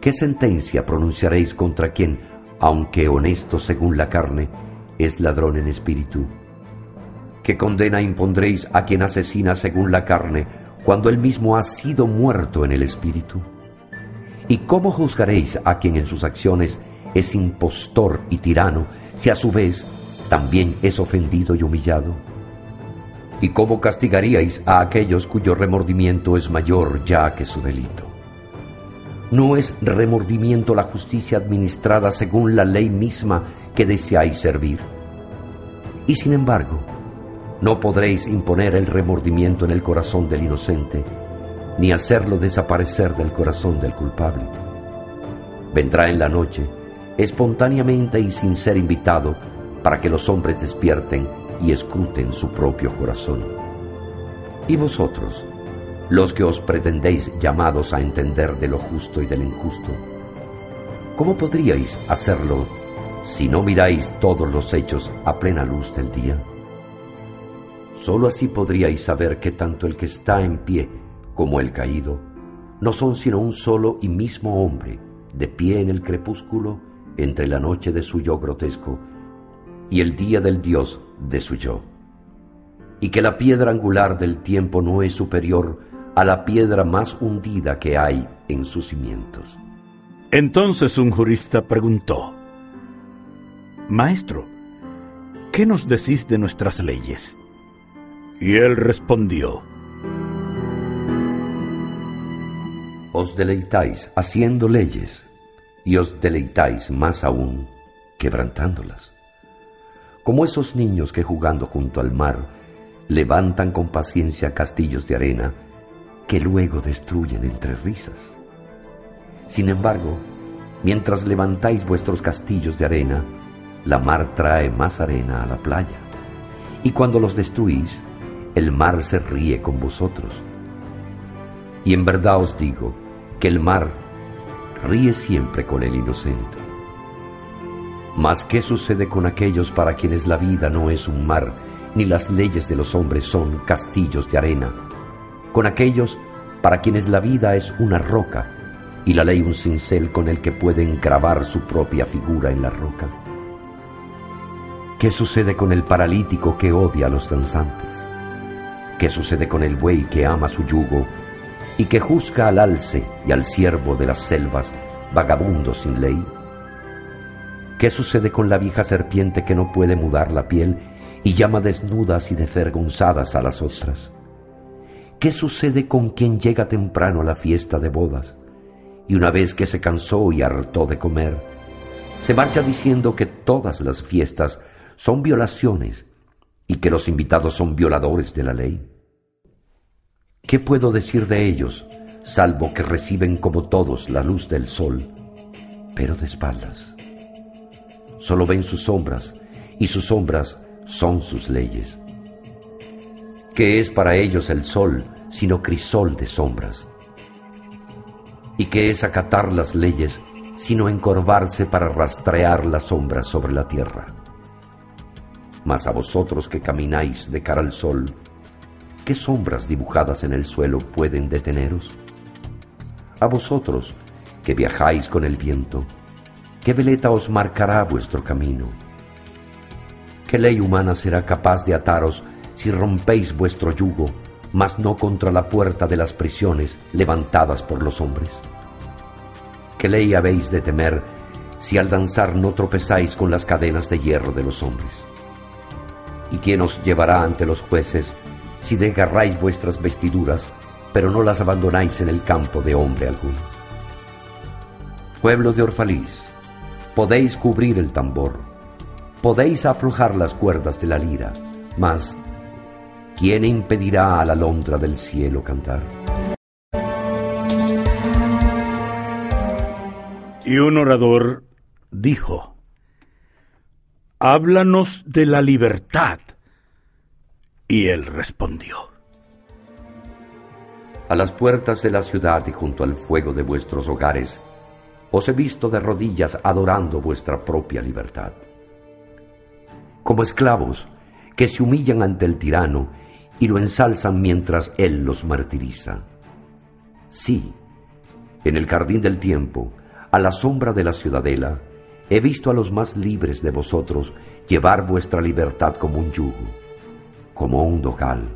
Speaker 3: ¿qué sentencia pronunciaréis contra quien, aunque honesto según la carne, es ladrón en espíritu? ¿Qué condena impondréis a quien asesina según la carne, cuando él mismo ha sido muerto en el espíritu? ¿Y cómo juzgaréis a quien en sus acciones es impostor y tirano, si a su vez también es ofendido y humillado? ¿Y cómo castigaríais a aquellos cuyo remordimiento es mayor ya que su delito? ¿No es remordimiento la justicia administrada según la ley misma que deseáis servir? Y sin embargo, no podréis imponer el remordimiento en el corazón del inocente, ni hacerlo desaparecer del corazón del culpable. Vendrá en la noche, espontáneamente y sin ser invitado, para que los hombres despierten y escruten su propio corazón. Y vosotros, los que os pretendéis llamados a entender de lo justo y del injusto, ¿cómo podríais hacerlo si no miráis todos los hechos a plena luz del día? Solo así podríais saber que tanto el que está en pie como el caído no son sino un solo y mismo hombre, de pie en el crepúsculo entre la noche de su yo grotesco y el día del Dios de su yo, y que la piedra angular del tiempo no es superior a la piedra más hundida que hay en sus cimientos.
Speaker 2: Entonces un jurista preguntó, Maestro, ¿qué nos decís de nuestras leyes? Y él respondió,
Speaker 3: Os deleitáis haciendo leyes y os deleitáis más aún quebrantándolas. Como esos niños que jugando junto al mar levantan con paciencia castillos de arena que luego destruyen entre risas. Sin embargo, mientras levantáis vuestros castillos de arena, la mar trae más arena a la playa. Y cuando los destruís, el mar se ríe con vosotros. Y en verdad os digo que el mar ríe siempre con el inocente. Mas ¿qué sucede con aquellos para quienes la vida no es un mar, ni las leyes de los hombres son castillos de arena? Con aquellos para quienes la vida es una roca, y la ley un cincel con el que pueden grabar su propia figura en la roca. ¿Qué sucede con el paralítico que odia a los danzantes? ¿Qué sucede con el buey que ama su yugo y que juzga al alce y al siervo de las selvas, vagabundo sin ley? ¿Qué sucede con la vieja serpiente que no puede mudar la piel y llama desnudas y desvergonzadas a las otras? ¿Qué sucede con quien llega temprano a la fiesta de bodas y una vez que se cansó y hartó de comer, se marcha diciendo que todas las fiestas son violaciones y que los invitados son violadores de la ley? ¿Qué puedo decir de ellos, salvo que reciben como todos la luz del sol, pero de espaldas? Solo ven sus sombras y sus sombras son sus leyes. ¿Qué es para ellos el sol sino crisol de sombras? ¿Y qué es acatar las leyes sino encorvarse para rastrear las sombras sobre la tierra? Mas a vosotros que camináis de cara al sol, ¿qué sombras dibujadas en el suelo pueden deteneros? A vosotros que viajáis con el viento, ¿qué veleta os marcará vuestro camino? ¿Qué ley humana será capaz de ataros si rompéis vuestro yugo, mas no contra la puerta de las prisiones levantadas por los hombres? ¿Qué ley habéis de temer si al danzar no tropezáis con las cadenas de hierro de los hombres? ¿Y quién os llevará ante los jueces si desgarráis vuestras vestiduras, pero no las abandonáis en el campo de hombre alguno? Pueblo de Orfalís, podéis cubrir el tambor, podéis aflojar las cuerdas de la lira, mas ¿quién impedirá a la alondra del cielo cantar?
Speaker 2: Y un orador dijo, háblanos de la libertad. Y él respondió,
Speaker 3: A las puertas de la ciudad y junto al fuego de vuestros hogares, os he visto de rodillas adorando vuestra propia libertad. Como esclavos que se humillan ante el tirano y lo ensalzan mientras él los martiriza. Sí, en el jardín del tiempo, a la sombra de la ciudadela, He visto a los más libres de vosotros llevar vuestra libertad como un yugo, como un dogal.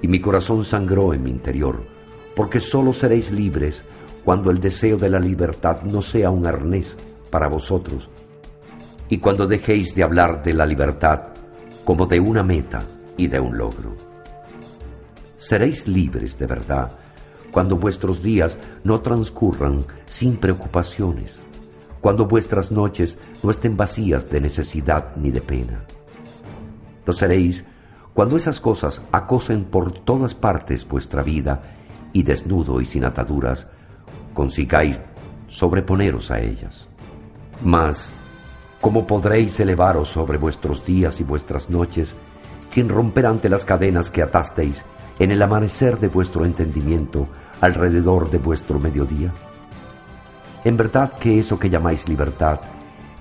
Speaker 3: Y mi corazón sangró en mi interior, porque sólo seréis libres cuando el deseo de la libertad no sea un arnés para vosotros, y cuando dejéis de hablar de la libertad como de una meta y de un logro. Seréis libres de verdad cuando vuestros días no transcurran sin preocupaciones cuando vuestras noches no estén vacías de necesidad ni de pena. Lo seréis cuando esas cosas acosen por todas partes vuestra vida y desnudo y sin ataduras, consigáis sobreponeros a ellas. Mas, ¿cómo podréis elevaros sobre vuestros días y vuestras noches sin romper ante las cadenas que atasteis en el amanecer de vuestro entendimiento alrededor de vuestro mediodía? En verdad que eso que llamáis libertad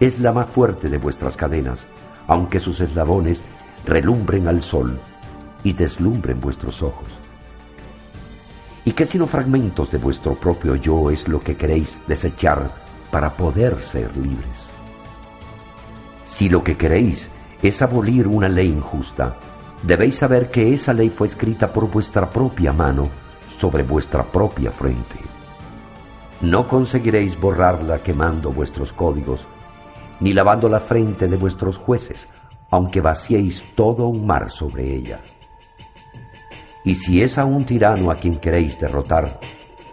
Speaker 3: es la más fuerte de vuestras cadenas, aunque sus eslabones relumbren al sol y deslumbren vuestros ojos. ¿Y qué sino fragmentos de vuestro propio yo es lo que queréis desechar para poder ser libres? Si lo que queréis es abolir una ley injusta, debéis saber que esa ley fue escrita por vuestra propia mano sobre vuestra propia frente. No conseguiréis borrarla quemando vuestros códigos, ni lavando la frente de vuestros jueces, aunque vaciéis todo un mar sobre ella. Y si es a un tirano a quien queréis derrotar,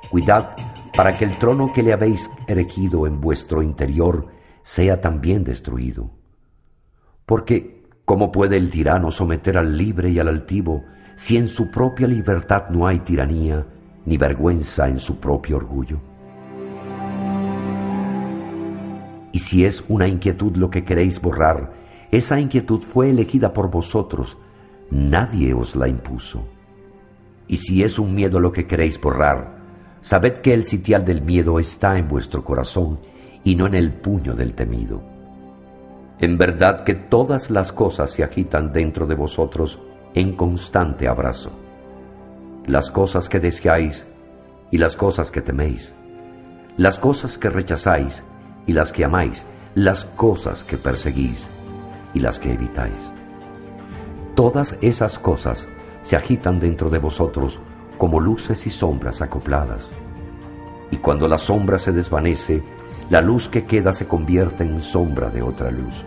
Speaker 3: cuidad para que el trono que le habéis erigido en vuestro interior sea también destruido. Porque, ¿cómo puede el tirano someter al libre y al altivo si en su propia libertad no hay tiranía ni vergüenza en su propio orgullo? Y si es una inquietud lo que queréis borrar, esa inquietud fue elegida por vosotros, nadie os la impuso. Y si es un miedo lo que queréis borrar, sabed que el sitial del miedo está en vuestro corazón y no en el puño del temido. En verdad que todas las cosas se agitan dentro de vosotros en constante abrazo. Las cosas que deseáis y las cosas que teméis, las cosas que rechazáis y las que amáis, las cosas que perseguís y las que evitáis. Todas esas cosas se agitan dentro de vosotros como luces y sombras acopladas. Y cuando la sombra se desvanece, la luz que queda se convierte en sombra de otra luz.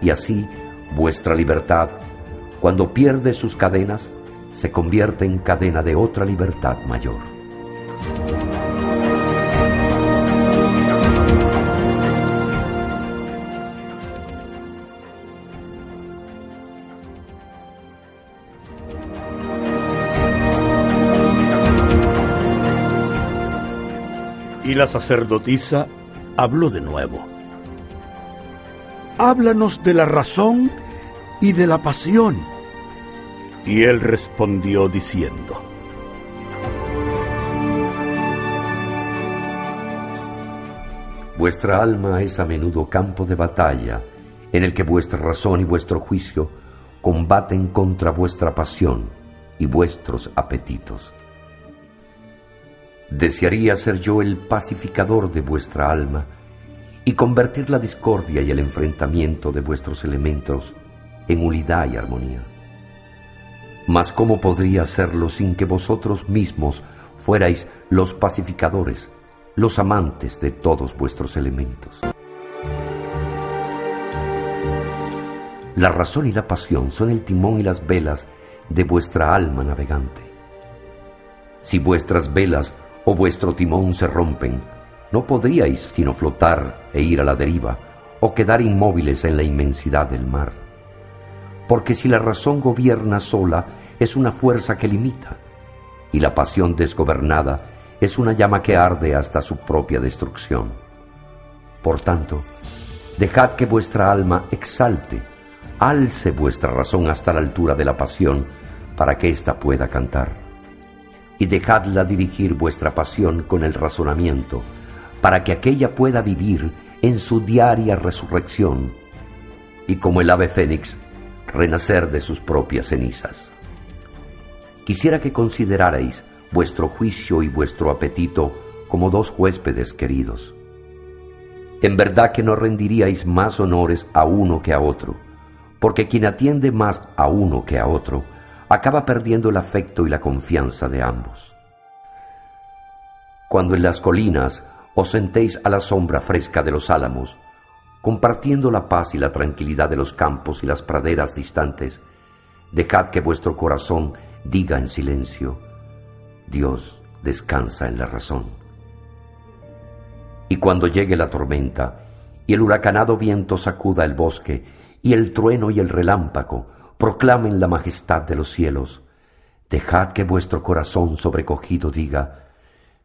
Speaker 3: Y así vuestra libertad, cuando pierde sus cadenas, se convierte en cadena de otra libertad mayor.
Speaker 2: Y la sacerdotisa habló de nuevo. Háblanos de la razón y de la pasión. Y él respondió diciendo,
Speaker 3: Vuestra alma es a menudo campo de batalla en el que vuestra razón y vuestro juicio combaten contra vuestra pasión y vuestros apetitos. Desearía ser yo el pacificador de vuestra alma y convertir la discordia y el enfrentamiento de vuestros elementos en unidad y armonía. Mas ¿cómo podría hacerlo sin que vosotros mismos fuerais los pacificadores, los amantes de todos vuestros elementos? La razón y la pasión son el timón y las velas de vuestra alma navegante. Si vuestras velas o vuestro timón se rompen, no podríais sino flotar e ir a la deriva o quedar inmóviles en la inmensidad del mar. Porque si la razón gobierna sola, es una fuerza que limita, y la pasión desgobernada es una llama que arde hasta su propia destrucción. Por tanto, dejad que vuestra alma exalte, alce vuestra razón hasta la altura de la pasión, para que ésta pueda cantar y dejadla dirigir vuestra pasión con el razonamiento, para que aquella pueda vivir en su diaria resurrección y como el ave fénix, renacer de sus propias cenizas. Quisiera que considerarais vuestro juicio y vuestro apetito como dos huéspedes queridos. En verdad que no rendiríais más honores a uno que a otro, porque quien atiende más a uno que a otro, acaba perdiendo el afecto y la confianza de ambos. Cuando en las colinas os sentéis a la sombra fresca de los álamos, compartiendo la paz y la tranquilidad de los campos y las praderas distantes, dejad que vuestro corazón diga en silencio, Dios descansa en la razón. Y cuando llegue la tormenta, y el huracanado viento sacuda el bosque, y el trueno y el relámpago proclamen la majestad de los cielos. Dejad que vuestro corazón sobrecogido diga,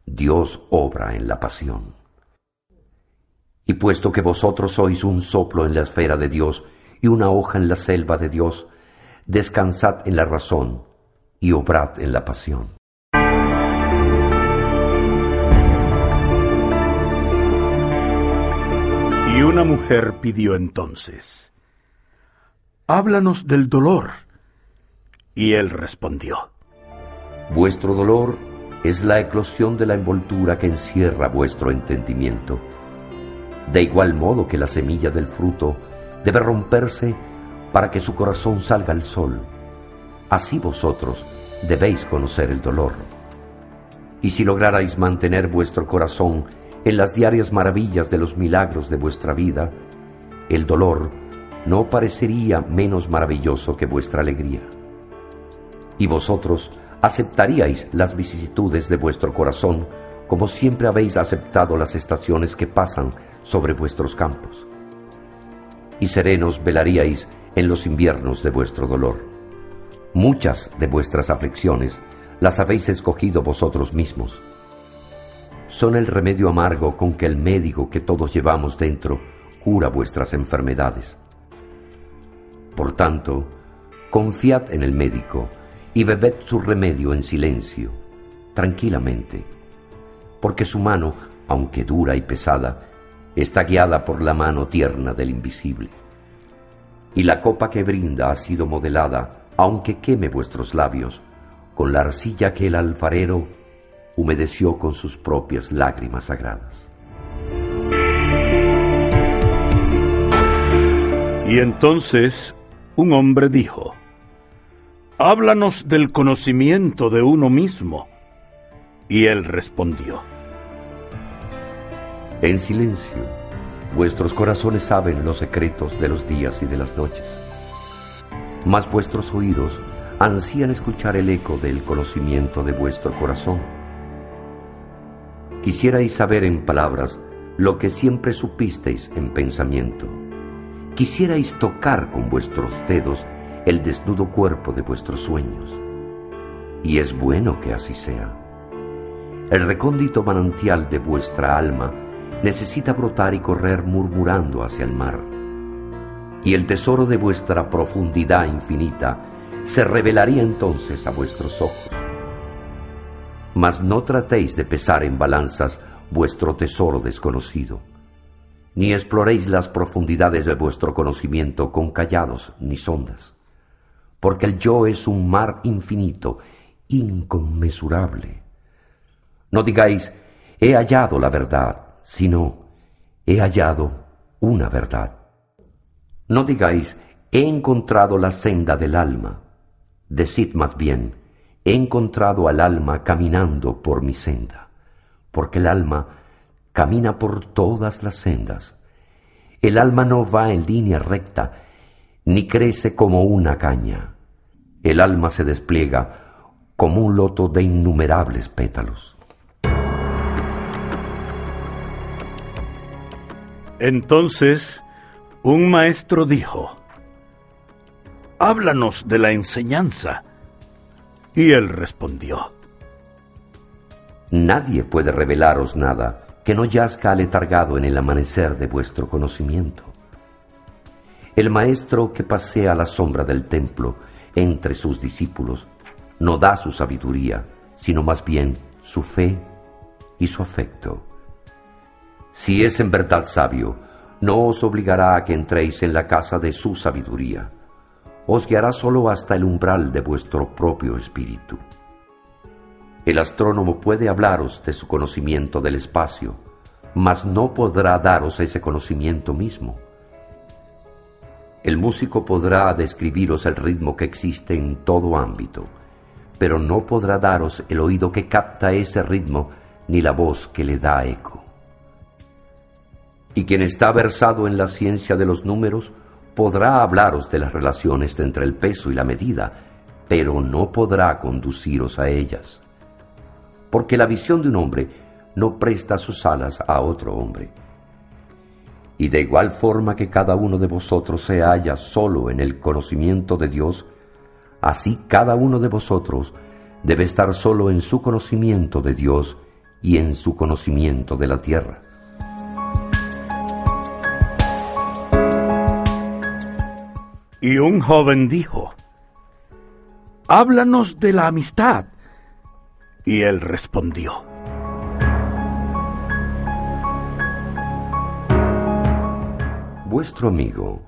Speaker 3: Dios obra en la pasión. Y puesto que vosotros sois un soplo en la esfera de Dios y una hoja en la selva de Dios, descansad en la razón y obrad en la pasión.
Speaker 2: Y una mujer pidió entonces, háblanos del dolor. Y él respondió,
Speaker 3: Vuestro dolor es la eclosión de la envoltura que encierra vuestro entendimiento. De igual modo que la semilla del fruto debe romperse para que su corazón salga al sol, así vosotros debéis conocer el dolor. Y si lograrais mantener vuestro corazón en las diarias maravillas de los milagros de vuestra vida, el dolor no parecería menos maravilloso que vuestra alegría. Y vosotros aceptaríais las vicisitudes de vuestro corazón como siempre habéis aceptado las estaciones que pasan sobre vuestros campos. Y serenos velaríais en los inviernos de vuestro dolor. Muchas de vuestras aflicciones las habéis escogido vosotros mismos. Son el remedio amargo con que el médico que todos llevamos dentro cura vuestras enfermedades. Por tanto, confiad en el médico y bebed su remedio en silencio, tranquilamente, porque su mano, aunque dura y pesada, está guiada por la mano tierna del invisible. Y la copa que brinda ha sido modelada, aunque queme vuestros labios, con la arcilla que el alfarero humedeció con sus propias lágrimas sagradas.
Speaker 2: Y entonces un hombre dijo, Háblanos del conocimiento de uno mismo. Y él respondió,
Speaker 3: En silencio, vuestros corazones saben los secretos de los días y de las noches, mas vuestros oídos ansían escuchar el eco del conocimiento de vuestro corazón. Quisierais saber en palabras lo que siempre supisteis en pensamiento. Quisierais tocar con vuestros dedos el desnudo cuerpo de vuestros sueños. Y es bueno que así sea. El recóndito manantial de vuestra alma necesita brotar y correr murmurando hacia el mar. Y el tesoro de vuestra profundidad infinita se revelaría entonces a vuestros ojos. Mas no tratéis de pesar en balanzas vuestro tesoro desconocido, ni exploréis las profundidades de vuestro conocimiento con callados ni sondas, porque el yo es un mar infinito, inconmensurable. No digáis, he hallado la verdad, sino, he hallado una verdad. No digáis, he encontrado la senda del alma, Decid más bien, he encontrado al alma caminando por mi senda, porque el alma camina por todas las sendas. El alma no va en línea recta, ni crece como una caña. El alma se despliega como un loto de innumerables pétalos.
Speaker 2: Entonces un maestro dijo, háblanos de la enseñanza. Y él respondió,
Speaker 3: Nadie puede revelaros nada que no yazca aletargado en el amanecer de vuestro conocimiento. El maestro que pasea a la sombra del templo entre sus discípulos no da su sabiduría, sino más bien su fe y su afecto. Si es en verdad sabio, no os obligará a que entréis en la casa de su sabiduría os guiará solo hasta el umbral de vuestro propio espíritu. El astrónomo puede hablaros de su conocimiento del espacio, mas no podrá daros ese conocimiento mismo. El músico podrá describiros el ritmo que existe en todo ámbito, pero no podrá daros el oído que capta ese ritmo ni la voz que le da eco. Y quien está versado en la ciencia de los números podrá hablaros de las relaciones entre el peso y la medida, pero no podrá conduciros a ellas. Porque la visión de un hombre no presta sus alas a otro hombre. Y de igual forma que cada uno de vosotros se halla solo en el conocimiento de Dios, así cada uno de vosotros debe estar solo en su conocimiento de Dios y en su conocimiento de la tierra.
Speaker 2: Y un joven dijo, Háblanos de la amistad. Y él respondió,
Speaker 3: Vuestro amigo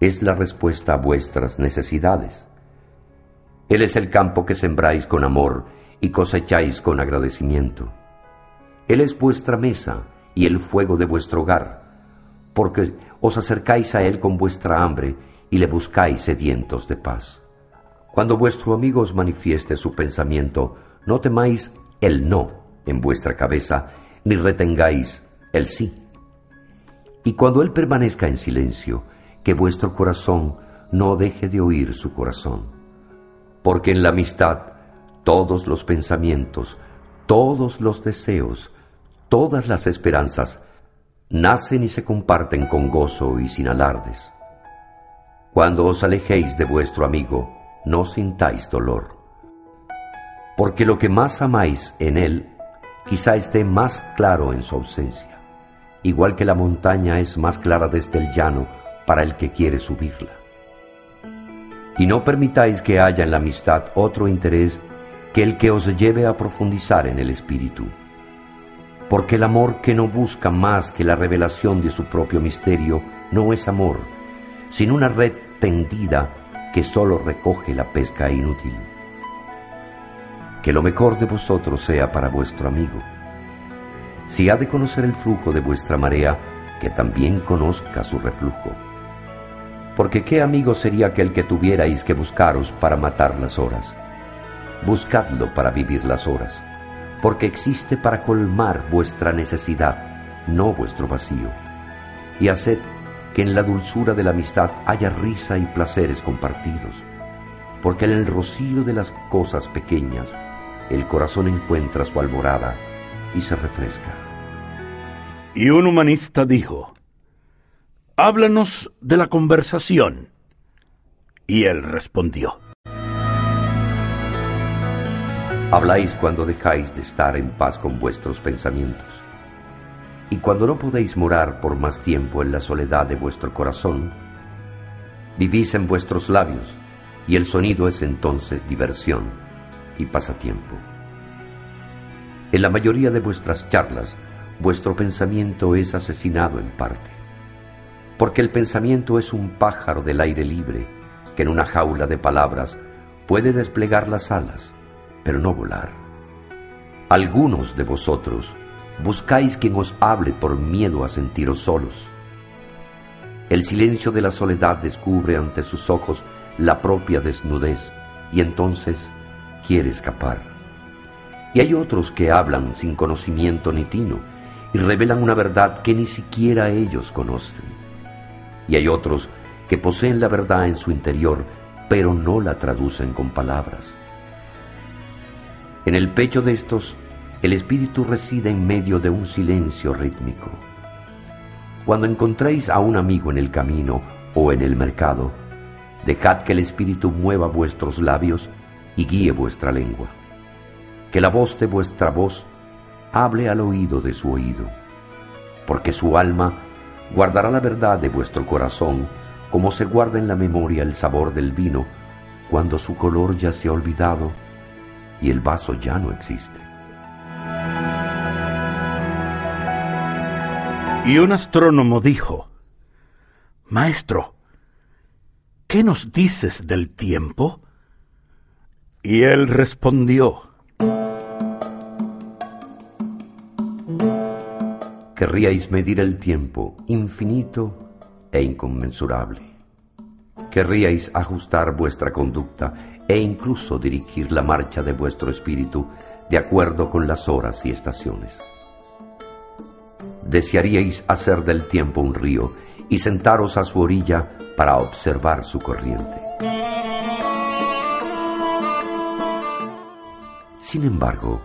Speaker 3: es la respuesta a vuestras necesidades. Él es el campo que sembráis con amor y cosecháis con agradecimiento. Él es vuestra mesa y el fuego de vuestro hogar, porque os acercáis a Él con vuestra hambre y le buscáis sedientos de paz. Cuando vuestro amigo os manifieste su pensamiento, no temáis el no en vuestra cabeza, ni retengáis el sí. Y cuando él permanezca en silencio, que vuestro corazón no deje de oír su corazón. Porque en la amistad todos los pensamientos, todos los deseos, todas las esperanzas nacen y se comparten con gozo y sin alardes. Cuando os alejéis de vuestro amigo, no sintáis dolor, porque lo que más amáis en él quizá esté más claro en su ausencia, igual que la montaña es más clara desde el llano para el que quiere subirla. Y no permitáis que haya en la amistad otro interés que el que os lleve a profundizar en el espíritu. Porque el amor que no busca más que la revelación de su propio misterio no es amor, sino una red tendida que sólo recoge la pesca inútil. Que lo mejor de vosotros sea para vuestro amigo. Si ha de conocer el flujo de vuestra marea, que también conozca su reflujo. Porque qué amigo sería aquel que tuvierais que buscaros para matar las horas. Buscadlo para vivir las horas, porque existe para colmar vuestra necesidad, no vuestro vacío. Y haced que en la dulzura de la amistad haya risa y placeres compartidos, porque en el rocío de las cosas pequeñas el corazón encuentra su alborada y se refresca.
Speaker 2: Y un humanista dijo, háblanos de la conversación. Y él respondió,
Speaker 3: Habláis cuando dejáis de estar en paz con vuestros pensamientos y cuando no podéis morar por más tiempo en la soledad de vuestro corazón, vivís en vuestros labios, y el sonido es entonces diversión y pasatiempo. En la mayoría de vuestras charlas, vuestro pensamiento es asesinado en parte, porque el pensamiento es un pájaro del aire libre que en una jaula de palabras puede desplegar las alas, pero no volar. Algunos de vosotros buscáis quien os hable por miedo a sentiros solos. El silencio de la soledad descubre ante sus ojos la propia desnudez y entonces quiere escapar. Y hay otros que hablan sin conocimiento ni tino y revelan una verdad que ni siquiera ellos conocen. Y hay otros que poseen la verdad en su interior, pero no la traducen con palabras. En el pecho de estos el espíritu reside en medio de un silencio rítmico. Cuando encontréis a un amigo en el camino o en el mercado, dejad que el espíritu mueva vuestros labios y guíe vuestra lengua. Que la voz de vuestra voz hable al oído de su oído, porque su alma guardará la verdad de vuestro corazón como se guarda en la memoria el sabor del vino cuando su color ya se ha olvidado y el vaso ya no existe.
Speaker 2: Y un astrónomo dijo, Maestro, ¿qué nos dices del tiempo? Y él respondió,
Speaker 3: Querríais medir el tiempo infinito e inconmensurable. Querríais ajustar vuestra conducta e incluso dirigir la marcha de vuestro espíritu de acuerdo con las horas y estaciones desearíais hacer del tiempo un río y sentaros a su orilla para observar su corriente. Sin embargo,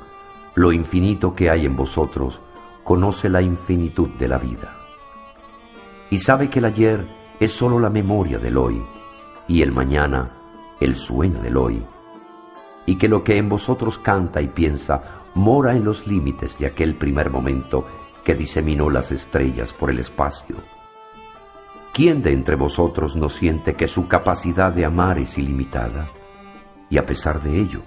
Speaker 3: lo infinito que hay en vosotros conoce la infinitud de la vida y sabe que el ayer es sólo la memoria del hoy y el mañana el sueño del hoy y que lo que en vosotros canta y piensa mora en los límites de aquel primer momento que diseminó las estrellas por el espacio. ¿Quién de entre vosotros no siente que su capacidad de amar es ilimitada? Y a pesar de ello,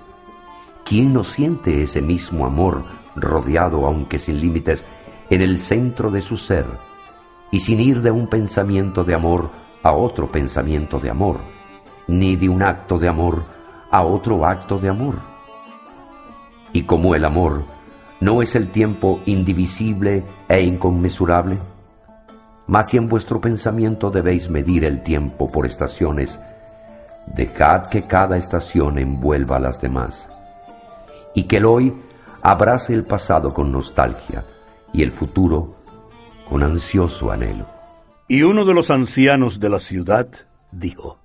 Speaker 3: ¿quién no siente ese mismo amor rodeado, aunque sin límites, en el centro de su ser y sin ir de un pensamiento de amor a otro pensamiento de amor, ni de un acto de amor a otro acto de amor? Y como el amor ¿No es el tiempo indivisible e inconmensurable? Mas si en vuestro pensamiento debéis medir el tiempo por estaciones, dejad que cada estación envuelva a las demás, y que el hoy abrace el pasado con nostalgia y el futuro con ansioso anhelo.
Speaker 2: Y uno de los ancianos de la ciudad dijo,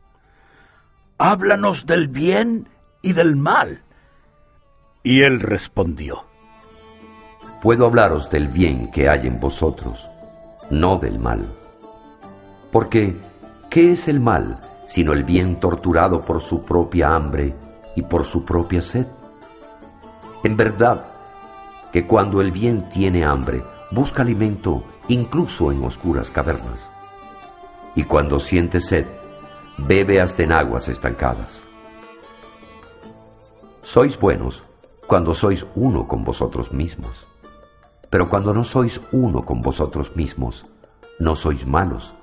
Speaker 2: Háblanos del bien y del mal. Y él respondió,
Speaker 3: puedo hablaros del bien que hay en vosotros, no del mal. Porque, ¿qué es el mal sino el bien torturado por su propia hambre y por su propia sed? En verdad, que cuando el bien tiene hambre, busca alimento incluso en oscuras cavernas. Y cuando siente sed, bebe hasta en aguas estancadas. Sois buenos cuando sois uno con vosotros mismos, pero cuando no sois uno con vosotros mismos, no sois malos.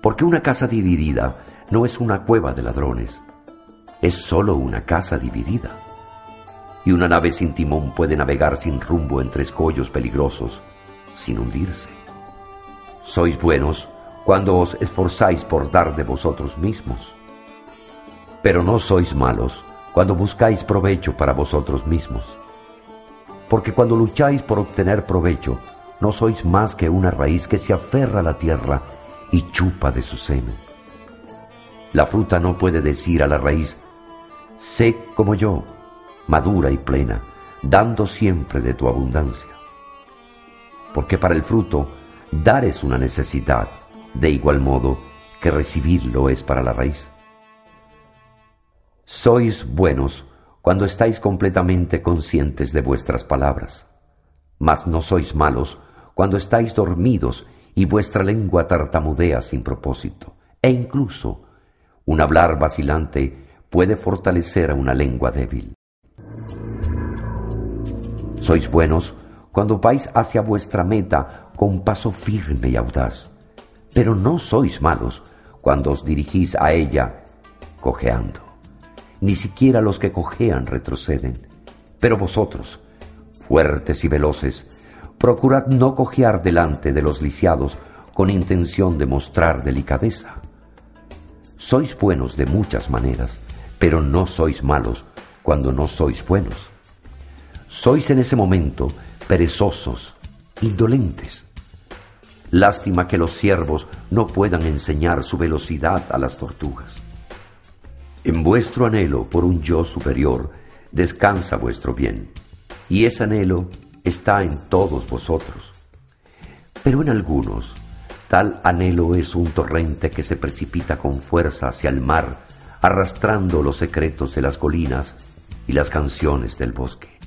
Speaker 3: Porque una casa dividida no es una cueva de ladrones, es sólo una casa dividida. Y una nave sin timón puede navegar sin rumbo entre escollos peligrosos, sin hundirse. Sois buenos cuando os esforzáis por dar de vosotros mismos. Pero no sois malos cuando buscáis provecho para vosotros mismos. Porque cuando lucháis por obtener provecho, no sois más que una raíz que se aferra a la tierra y chupa de su semen. La fruta no puede decir a la raíz, sé como yo, madura y plena, dando siempre de tu abundancia. Porque para el fruto, dar es una necesidad, de igual modo que recibirlo es para la raíz. Sois buenos cuando estáis completamente conscientes de vuestras palabras, mas no sois malos cuando estáis dormidos y vuestra lengua tartamudea sin propósito, e incluso un hablar vacilante puede fortalecer a una lengua débil. Sois buenos cuando vais hacia vuestra meta con paso firme y audaz, pero no sois malos cuando os dirigís a ella cojeando. Ni siquiera los que cojean retroceden, pero vosotros, fuertes y veloces, procurad no cojear delante de los lisiados con intención de mostrar delicadeza. Sois buenos de muchas maneras, pero no sois malos cuando no sois buenos. Sois en ese momento perezosos, indolentes. Lástima que los ciervos no puedan enseñar su velocidad a las tortugas. En vuestro anhelo por un yo superior descansa vuestro bien, y ese anhelo está en todos vosotros. Pero en algunos, tal anhelo es un torrente que se precipita con fuerza hacia el mar, arrastrando los secretos de las colinas y las canciones del bosque.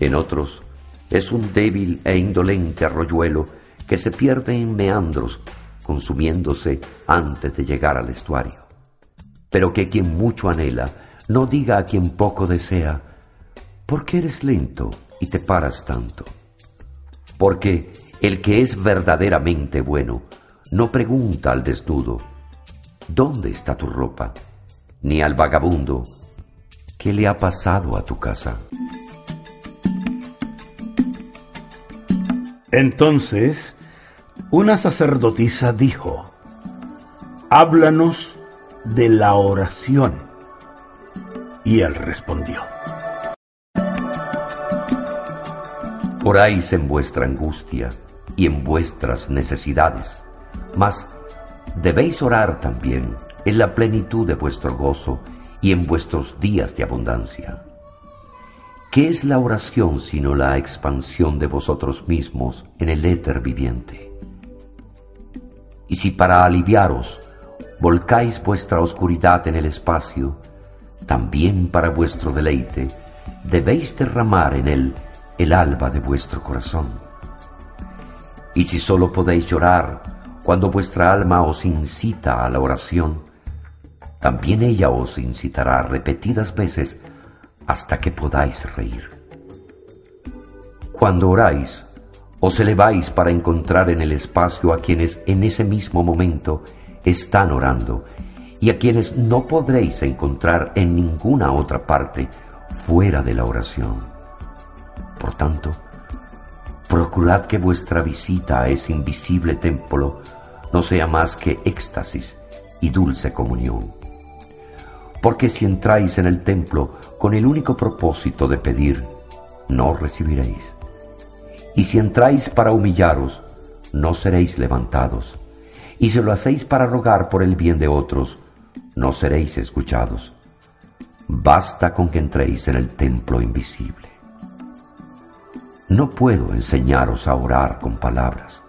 Speaker 3: En otros, es un débil e indolente arroyuelo que se pierde en meandros, consumiéndose antes de llegar al estuario. Pero que quien mucho anhela, no diga a quien poco desea, ¿por qué eres lento y te paras tanto? Porque el que es verdaderamente bueno no pregunta al desnudo, ¿dónde está tu ropa? Ni al vagabundo, ¿qué le ha pasado a tu casa?
Speaker 2: Entonces, una sacerdotisa dijo, háblanos de la oración. Y él respondió,
Speaker 3: Oráis en vuestra angustia y en vuestras necesidades, mas debéis orar también en la plenitud de vuestro gozo y en vuestros días de abundancia. ¿Qué es la oración sino la expansión de vosotros mismos en el éter viviente? Y si para aliviaros volcáis vuestra oscuridad en el espacio, también para vuestro deleite debéis derramar en él el alba de vuestro corazón. Y si sólo podéis llorar cuando vuestra alma os incita a la oración, también ella os incitará repetidas veces hasta que podáis reír. Cuando oráis, os eleváis para encontrar en el espacio a quienes en ese mismo momento están orando y a quienes no podréis encontrar en ninguna otra parte fuera de la oración. Por tanto, procurad que vuestra visita a ese invisible templo no sea más que éxtasis y dulce comunión. Porque si entráis en el templo con el único propósito de pedir, no recibiréis. Y si entráis para humillaros, no seréis levantados. Y si lo hacéis para rogar por el bien de otros, no seréis escuchados. Basta con que entréis en el templo invisible. No puedo enseñaros a orar con palabras.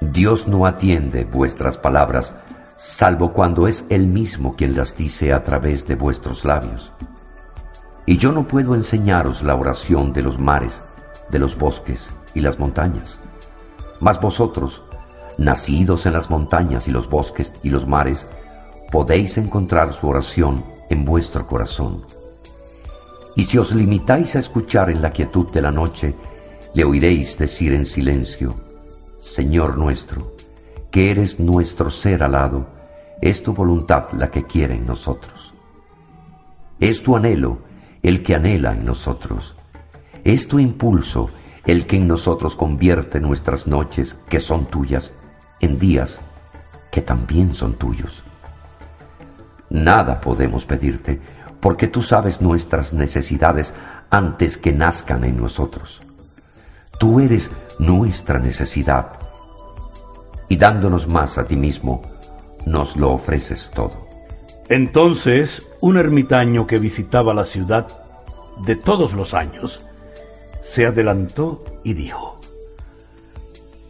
Speaker 3: Dios no atiende vuestras palabras, salvo cuando es Él mismo quien las dice a través de vuestros labios. Y yo no puedo enseñaros la oración de los mares, de los bosques y las montañas. Mas vosotros nacidos en las montañas y los bosques y los mares, podéis encontrar su oración en vuestro corazón. Y si os limitáis a escuchar en la quietud de la noche, le oiréis decir en silencio, Señor nuestro, que eres nuestro ser alado, es tu voluntad la que quiere en nosotros. Es tu anhelo el que anhela en nosotros. Es tu impulso el que en nosotros convierte nuestras noches, que son tuyas, en días que también son tuyos. Nada podemos pedirte, porque tú sabes nuestras necesidades antes que nazcan en nosotros. Tú eres nuestra necesidad, y dándonos más a ti mismo, nos lo ofreces todo.
Speaker 2: Entonces, un ermitaño que visitaba la ciudad de todos los años, se adelantó y dijo,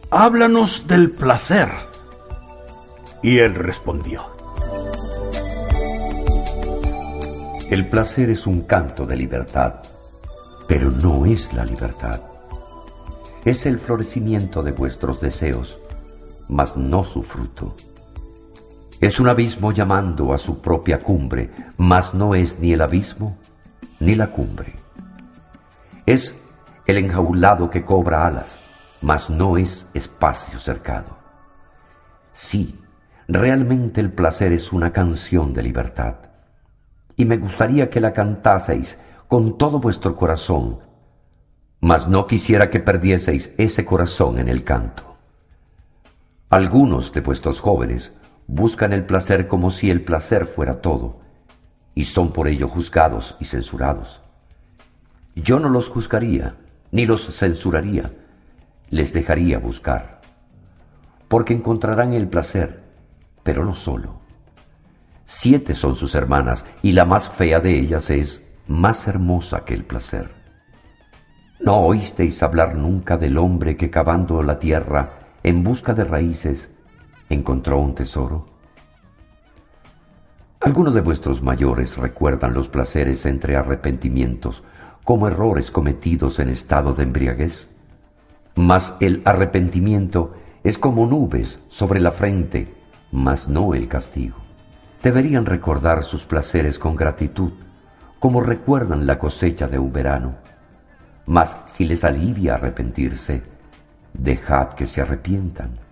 Speaker 2: Háblanos del placer. Y él respondió,
Speaker 3: El placer es un canto de libertad, pero no es la libertad. Es el florecimiento de vuestros deseos, mas no su fruto. Es un abismo llamando a su propia cumbre, mas no es ni el abismo ni la cumbre. Es el enjaulado que cobra alas, mas no es espacio cercado. Sí, realmente el placer es una canción de libertad y me gustaría que la cantaseis con todo vuestro corazón, mas no quisiera que perdieseis ese corazón en el canto. Algunos de vuestros jóvenes buscan el placer como si el placer fuera todo, y son por ello juzgados y censurados. Yo no los juzgaría, ni los censuraría, les dejaría buscar, porque encontrarán el placer, pero no solo Siete son sus hermanas, y la más fea de ellas es más hermosa que el placer. ¿No oísteis hablar nunca del hombre que cavando la tierra en busca de raíces encontró un tesoro? Algunos de vuestros mayores recuerdan los placeres entre arrepentimientos como errores cometidos en estado de embriaguez. Mas el arrepentimiento es como nubes sobre la frente, mas no el castigo deberían recordar sus placeres con gratitud, como recuerdan la cosecha de un verano. Mas si les alivia arrepentirse, dejad que se arrepientan.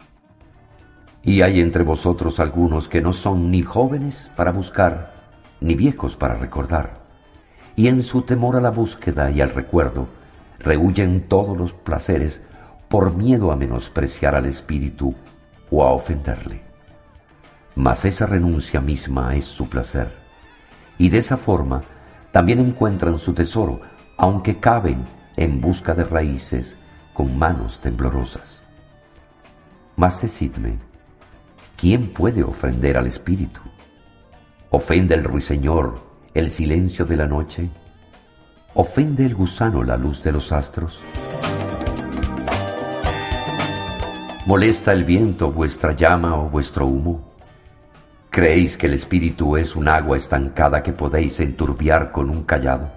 Speaker 3: Y hay entre vosotros algunos que no son ni jóvenes para buscar, ni viejos para recordar, y en su temor a la búsqueda y al recuerdo, rehuyen todos los placeres por miedo a menospreciar al espíritu o a ofenderle mas esa renuncia misma es su placer. Y de esa forma también encuentran su tesoro, aunque caben en busca de raíces con manos temblorosas. Mas decidme, ¿quién puede ofender al espíritu? ¿Ofende el ruiseñor el silencio de la noche? ¿Ofende el gusano la luz de los astros? ¿Molesta el viento vuestra llama o vuestro humo? ¿Creéis que el espíritu es un agua estancada que podéis enturbiar con un callado?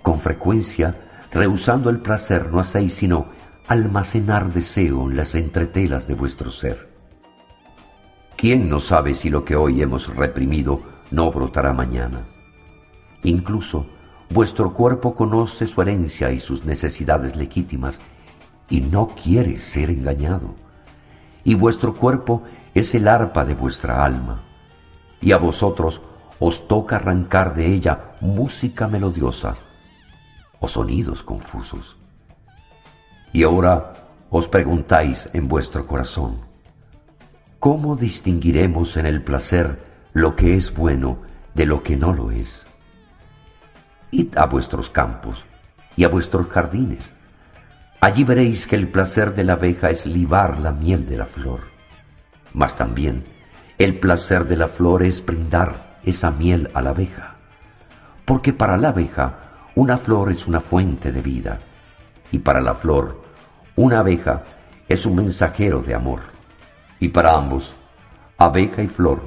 Speaker 3: Con frecuencia, rehusando el placer, no hacéis sino almacenar deseo en las entretelas de vuestro ser. ¿Quién no sabe si lo que hoy hemos reprimido no brotará mañana? Incluso vuestro cuerpo conoce su herencia y sus necesidades legítimas y no quiere ser engañado. Y vuestro cuerpo es el arpa de vuestra alma, y a vosotros os toca arrancar de ella música melodiosa o sonidos confusos. Y ahora os preguntáis en vuestro corazón, ¿cómo distinguiremos en el placer lo que es bueno de lo que no lo es? Id a vuestros campos y a vuestros jardines. Allí veréis que el placer de la abeja es libar la miel de la flor mas también el placer de la flor es brindar esa miel a la abeja, porque para la abeja una flor es una fuente de vida, y para la flor una abeja es un mensajero de amor, y para ambos, abeja y flor,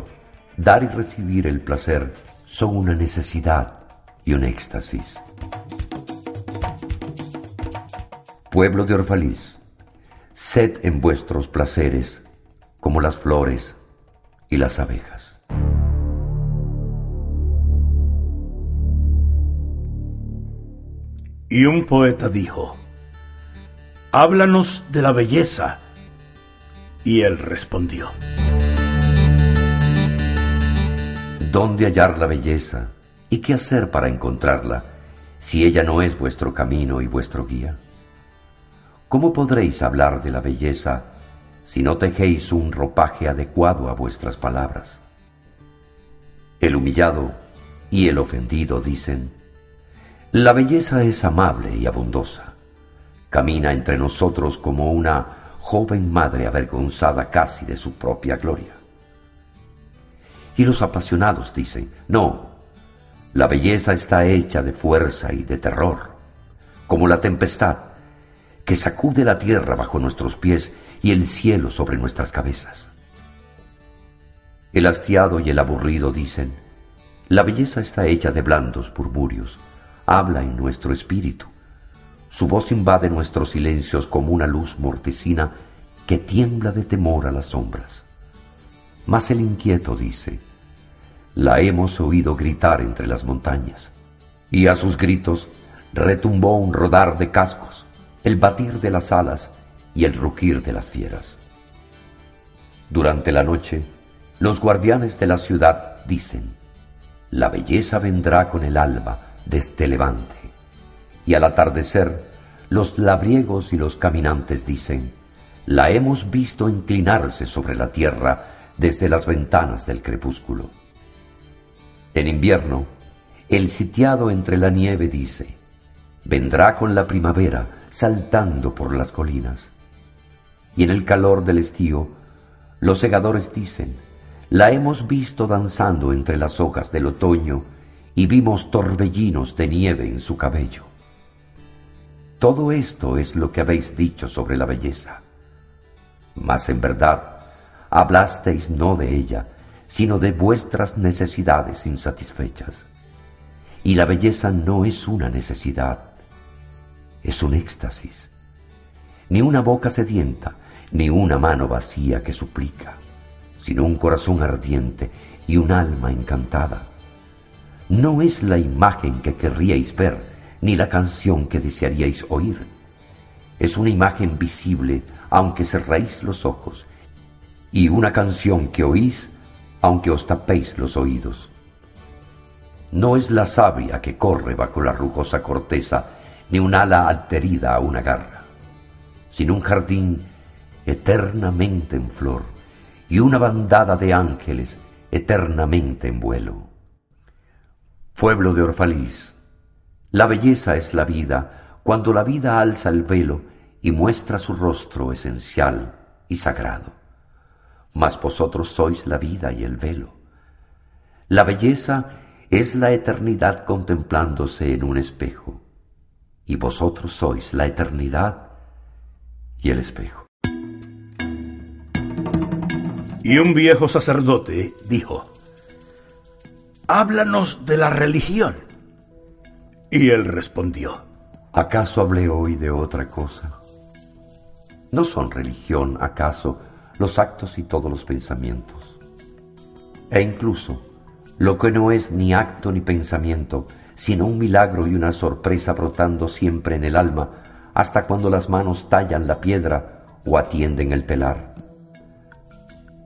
Speaker 3: dar y recibir el placer son una necesidad y un éxtasis. Pueblo de Orfaliz, sed en vuestros placeres como las flores y las abejas.
Speaker 2: Y un poeta dijo, Háblanos de la belleza. Y él respondió,
Speaker 3: ¿Dónde hallar la belleza y qué hacer para encontrarla si ella no es vuestro camino y vuestro guía? ¿Cómo podréis hablar de la belleza si no tejéis un ropaje adecuado a vuestras palabras? El humillado y el ofendido dicen, la belleza es amable y abundosa. Camina entre nosotros como una joven madre avergonzada casi de su propia gloria. Y los apasionados dicen, no, la belleza está hecha de fuerza y de terror, como la tempestad que sacude la tierra bajo nuestros pies y el cielo sobre nuestras cabezas. El hastiado y el aburrido dicen, la belleza está hecha de blandos murmurios, habla en nuestro espíritu. Su voz invade nuestros silencios como una luz mortecina que tiembla de temor a las sombras. Mas el inquieto dice, la hemos oído gritar entre las montañas, y a sus gritos retumbó un rodar de cascos, el batir de las alas y el rugir de las fieras. Durante la noche, los guardianes de la ciudad dicen, la belleza vendrá con el alba, desde levante. Y al atardecer, los labriegos y los caminantes dicen, la hemos visto inclinarse sobre la tierra desde las ventanas del crepúsculo. En invierno, el sitiado entre la nieve dice, vendrá con la primavera saltando por las colinas. Y en el calor del estío, los segadores dicen, la hemos visto danzando entre las hojas del otoño y vimos torbellinos de nieve en su cabello. Todo esto es lo que habéis dicho sobre la belleza. Mas en verdad hablasteis no de ella, sino de vuestras necesidades insatisfechas. Y la belleza no es una necesidad, es un éxtasis. Ni una boca sedienta, ni una mano vacía que suplica, sino un corazón ardiente y un alma encantada no es la imagen que querríais ver, ni la canción que desearíais oír. Es una imagen visible, aunque cerréis los ojos, y una canción que oís, aunque os tapéis los oídos. No es la savia que corre bajo la rugosa corteza, ni un ala alterida a una garra, sino un jardín eternamente en flor y una bandada de ángeles eternamente en vuelo. Pueblo de Orfalís, la belleza es la vida cuando la vida alza el velo y muestra su rostro esencial y sagrado. Mas vosotros sois la vida y el velo. La belleza es la eternidad contemplándose en un espejo, y vosotros sois la eternidad y el espejo.
Speaker 2: Y un viejo sacerdote dijo, háblanos de la religión. Y él respondió,
Speaker 3: ¿acaso hablé hoy de otra cosa? ¿No son religión, acaso, los actos y todos los pensamientos? E incluso, lo que no es ni acto ni pensamiento, sino un milagro y una sorpresa brotando siempre en el alma, hasta cuando las manos tallan la piedra o atienden el telar.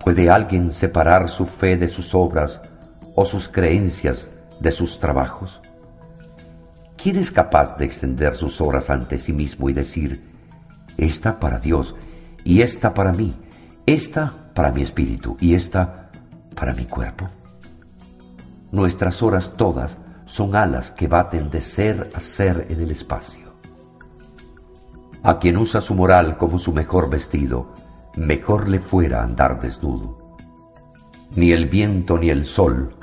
Speaker 3: ¿Puede alguien separar su fe de sus obras o sus creencias de sus trabajos? ¿Quién es capaz de extender sus horas ante sí mismo y decir, esta para Dios y esta para mí, esta para mi espíritu y esta para mi cuerpo? Nuestras horas todas son alas que baten de ser a ser en el espacio. A quien usa su moral como su mejor vestido, mejor le fuera andar desnudo. Ni el viento ni el sol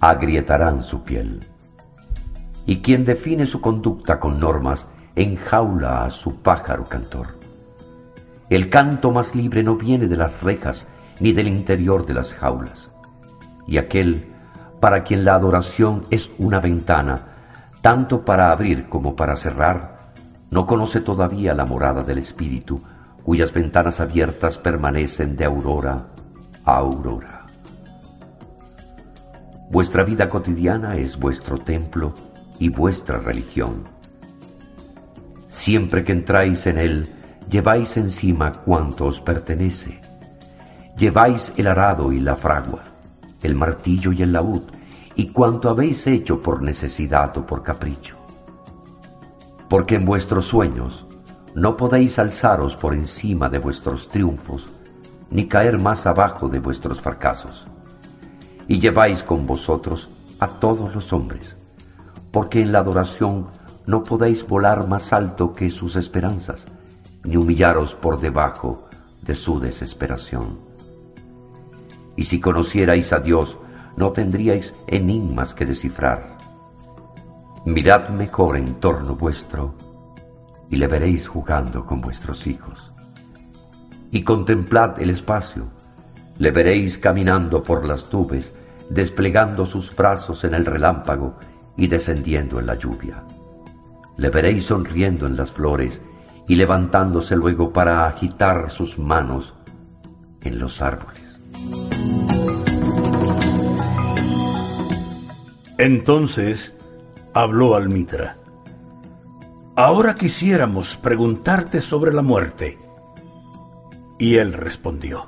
Speaker 3: agrietarán su piel. Y quien define su conducta con normas, enjaula a su pájaro cantor. El canto más libre no viene de las rejas ni del interior de las jaulas. Y aquel para quien la adoración es una ventana, tanto para abrir como para cerrar, no conoce todavía la morada del Espíritu, cuyas ventanas abiertas permanecen de aurora a aurora. Vuestra vida cotidiana es vuestro templo y vuestra religión. Siempre que entráis en él, lleváis encima cuanto os pertenece. Lleváis el arado y la fragua, el martillo y el laúd, y cuanto habéis hecho por necesidad o por capricho. Porque en vuestros sueños no podéis alzaros por encima de vuestros triunfos, ni caer más abajo de vuestros fracasos. Y lleváis con vosotros a todos los hombres, porque en la adoración no podéis volar más alto que sus esperanzas, ni humillaros por debajo de su desesperación. Y si conocierais a Dios, no tendríais enigmas que descifrar. Mirad mejor en torno vuestro y le veréis jugando con vuestros hijos. Y contemplad el espacio, le veréis caminando por las nubes, desplegando sus brazos en el relámpago y descendiendo en la lluvia. Le veréis sonriendo en las flores y levantándose luego para agitar sus manos en los árboles.
Speaker 2: Entonces habló Almitra. Ahora quisiéramos preguntarte sobre la muerte. Y él respondió.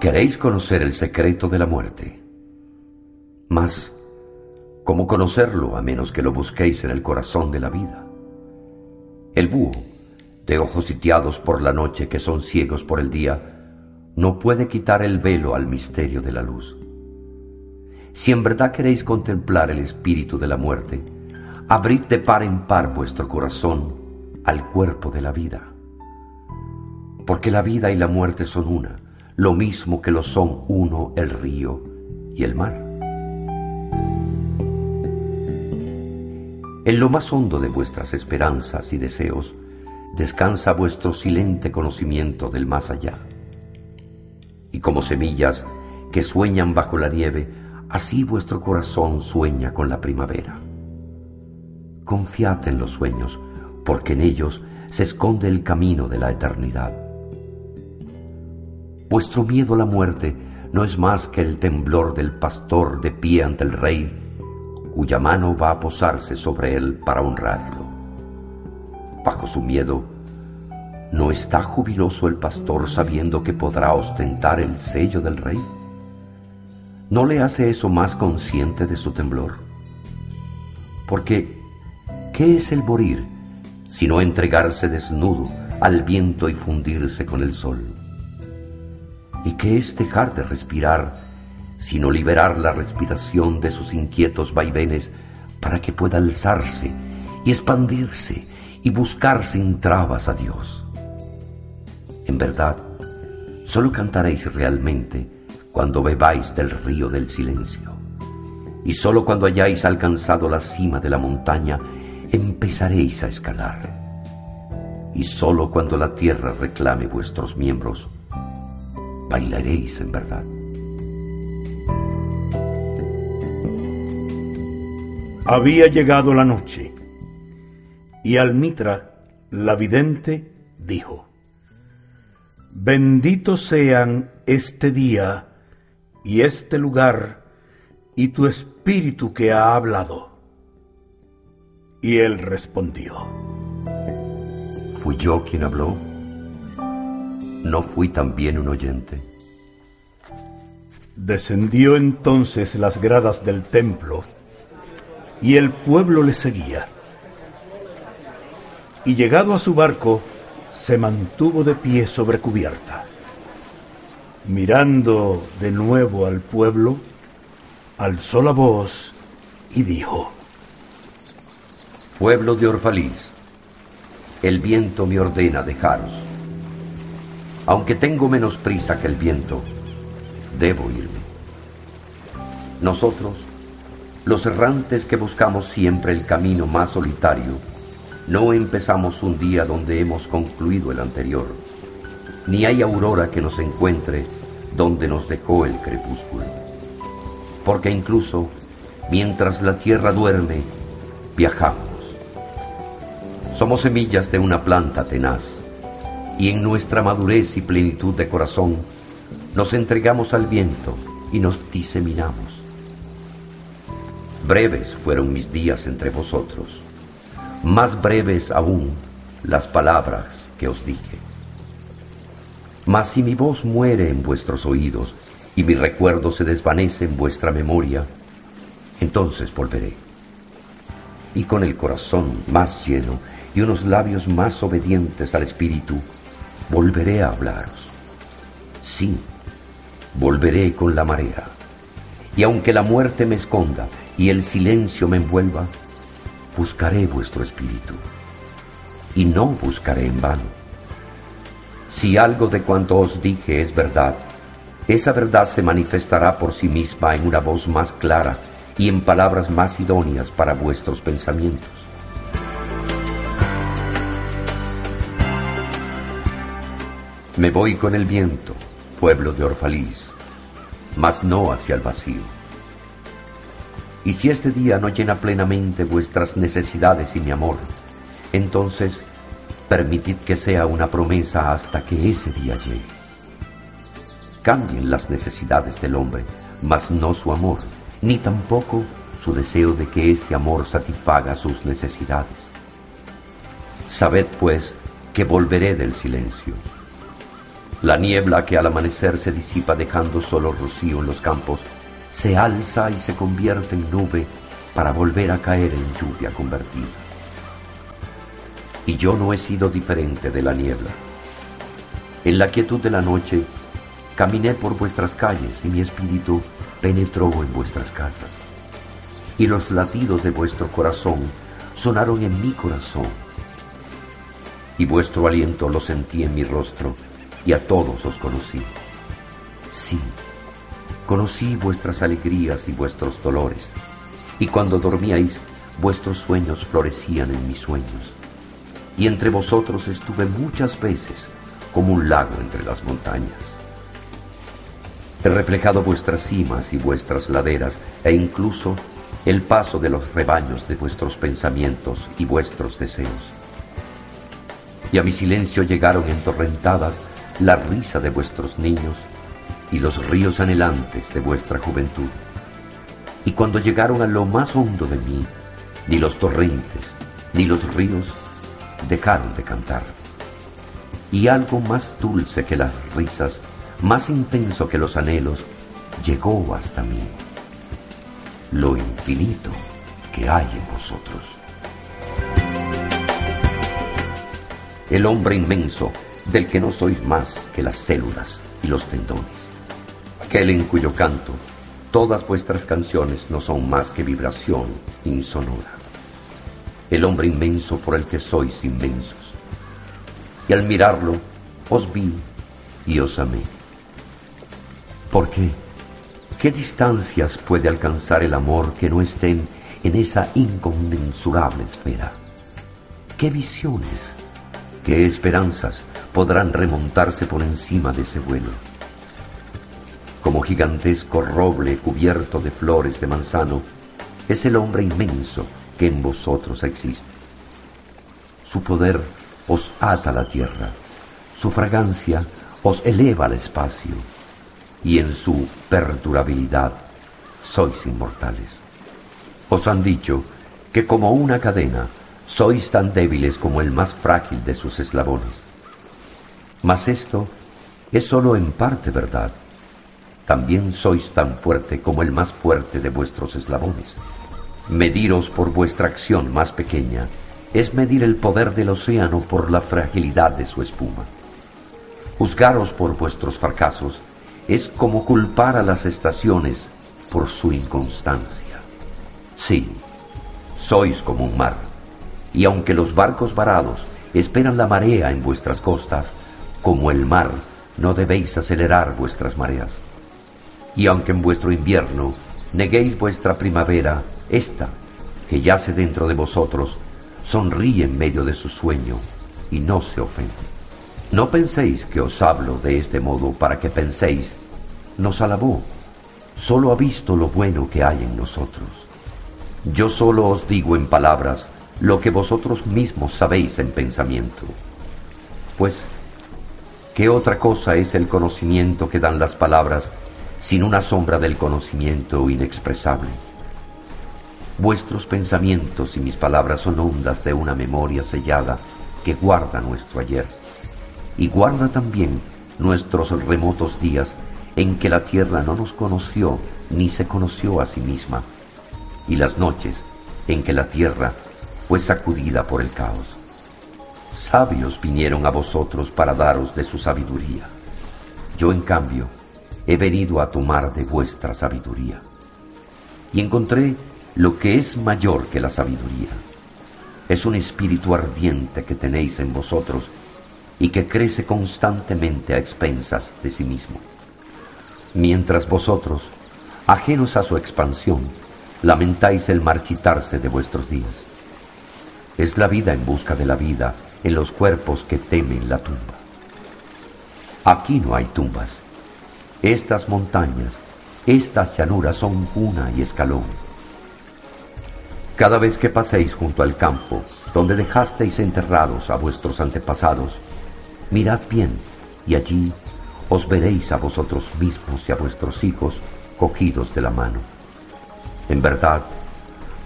Speaker 3: ¿Queréis conocer el secreto de la muerte? Mas, ¿cómo conocerlo a menos que lo busquéis en el corazón de la vida? El búho, de ojos sitiados por la noche que son ciegos por el día, no puede quitar el velo al misterio de la luz. Si en verdad queréis contemplar el espíritu de la muerte, abrid de par en par vuestro corazón al cuerpo de la vida. Porque la vida y la muerte son una, lo mismo que lo son uno el río y el mar. En lo más hondo de vuestras esperanzas y deseos descansa vuestro silente conocimiento del más allá. Y como semillas que sueñan bajo la nieve, así vuestro corazón sueña con la primavera. Confiad en los sueños, porque en ellos se esconde el camino de la eternidad. Vuestro miedo a la muerte no es más que el temblor del pastor de pie ante el rey, cuya mano va a posarse sobre él para honrarlo. Bajo su miedo, ¿no está jubiloso el pastor sabiendo que podrá ostentar el sello del rey? ¿No le hace eso más consciente de su temblor? Porque, ¿qué es el morir sino entregarse desnudo al viento y fundirse con el sol? ¿Y qué es dejar de respirar sino liberar la respiración de sus inquietos vaivenes para que pueda alzarse y expandirse y buscar sin trabas a Dios? En verdad, solo cantaréis realmente cuando bebáis del río del silencio. Y sólo cuando hayáis alcanzado la cima de la montaña, empezaréis a escalar. Y sólo cuando la tierra reclame vuestros miembros, bailaréis en verdad.
Speaker 2: Había llegado la noche, y Almitra, la vidente, dijo, Benditos sean este día y este lugar y tu espíritu que ha hablado. Y él respondió,
Speaker 3: ¿Fui yo quien habló? ¿No fui también un oyente?
Speaker 2: Descendió entonces las gradas del templo y el pueblo le seguía. Y llegado a su barco, se mantuvo de pie sobre cubierta. Mirando de nuevo al pueblo, alzó la voz y dijo,
Speaker 3: Pueblo de Orfalís, el viento me ordena dejaros. Aunque tengo menos prisa que el viento, debo irme. Nosotros, los errantes que buscamos siempre el camino más solitario, no empezamos un día donde hemos concluido el anterior, ni hay aurora que nos encuentre donde nos dejó el crepúsculo. Porque incluso mientras la tierra duerme, viajamos. Somos semillas de una planta tenaz, y en nuestra madurez y plenitud de corazón nos entregamos al viento y nos diseminamos. Breves fueron mis días entre vosotros, más breves aún las palabras que os dije. Mas si mi voz muere en vuestros oídos y mi recuerdo se desvanece en vuestra memoria, entonces volveré. Y con el corazón más lleno y unos labios más obedientes al Espíritu, volveré a hablaros. Sí, volveré con la marea. Y aunque la muerte me esconda y el silencio me envuelva, buscaré vuestro espíritu. Y no buscaré en vano. Si algo de cuanto os dije es verdad, esa verdad se manifestará por sí misma en una voz más clara y en palabras más idóneas para vuestros pensamientos. Me voy con el viento, pueblo de Orfalís, mas no hacia el vacío. Y si este día no llena plenamente vuestras necesidades y mi amor, entonces permitid que sea una promesa hasta que ese día llegue. Cambien las necesidades del hombre, mas no su amor, ni tampoco su deseo de que este amor satisfaga sus necesidades. Sabed, pues, que volveré del silencio la niebla que al amanecer se disipa dejando solo rocío en los campos, se alza y se convierte en nube para volver a caer en lluvia convertida. Y yo no he sido diferente de la niebla. En la quietud de la noche caminé por vuestras calles y mi espíritu penetró en vuestras casas. Y los latidos de vuestro corazón sonaron en mi corazón. Y vuestro aliento lo sentí en mi rostro y a todos os conocí. Sí, conocí vuestras alegrías y vuestros dolores, y cuando dormíais, vuestros sueños florecían en mis sueños. Y entre vosotros estuve muchas veces como un lago entre las montañas. He reflejado vuestras cimas y vuestras laderas, e incluso el paso de los rebaños de vuestros pensamientos y vuestros deseos. Y a mi silencio llegaron entorrentadas la risa de vuestros niños y los ríos anhelantes de vuestra juventud. Y cuando llegaron a lo más hondo de mí, ni los torrentes, ni los ríos dejaron de cantar. Y algo más dulce que las risas, más intenso que los anhelos, llegó hasta mí. Lo infinito que hay en vosotros. El hombre inmenso del que no sois más que las células y los tendones. Aquel en cuyo canto todas vuestras canciones no son más que vibración insonora. El hombre inmenso por el que sois inmensos. Y al mirarlo, os vi y os amé. ¿Por qué? ¿Qué distancias puede alcanzar el amor que no estén en esa inconmensurable esfera? ¿Qué visiones, qué esperanzas podrán remontarse por encima de ese vuelo. Como gigantesco roble cubierto de flores de manzano, es el hombre inmenso que en vosotros existe. Su poder os ata a la tierra, su fragancia os eleva al espacio, y en su perdurabilidad sois inmortales. Os han dicho que como una cadena sois tan débiles como el más frágil de sus eslabones. Mas esto es sólo en parte verdad. También sois tan fuerte como el más fuerte de vuestros eslabones. Mediros por vuestra acción más pequeña es medir el poder del océano por la fragilidad de su espuma. Juzgaros por vuestros fracasos es como culpar a las estaciones por su inconstancia. Sí, sois como un mar, y aunque los barcos varados esperan la marea en vuestras costas, como el mar, no debéis acelerar vuestras mareas. Y aunque en vuestro invierno neguéis vuestra primavera, esta, que yace dentro de vosotros, sonríe en medio de su sueño y no se ofende. No penséis que os hablo de este modo para que penséis, nos alabó, solo ha visto lo bueno que hay en nosotros. Yo solo os digo en palabras lo que vosotros mismos sabéis en pensamiento. Pues ¿Qué otra cosa es el conocimiento que dan las palabras sin una sombra del conocimiento inexpresable? Vuestros pensamientos y mis palabras son ondas de una memoria sellada que guarda nuestro ayer y guarda también nuestros remotos días en que la tierra no nos conoció ni se conoció a sí misma, y las noches en que la tierra fue sacudida por el caos. Sabios vinieron a vosotros para daros de su sabiduría. Yo, en cambio, he venido a tomar de vuestra sabiduría. Y encontré lo que es mayor que la sabiduría. Es un espíritu ardiente que tenéis en vosotros y que crece constantemente a expensas de sí mismo. Mientras vosotros, ajenos a su expansión, lamentáis el marchitarse de vuestros días. Es la vida en busca de la vida en los cuerpos que temen la tumba. Aquí no hay tumbas. Estas montañas, estas llanuras son cuna y escalón. Cada vez que paséis junto al campo, donde dejasteis enterrados a vuestros antepasados, mirad bien, y allí os veréis a vosotros mismos y a vuestros hijos cogidos de la mano. En verdad,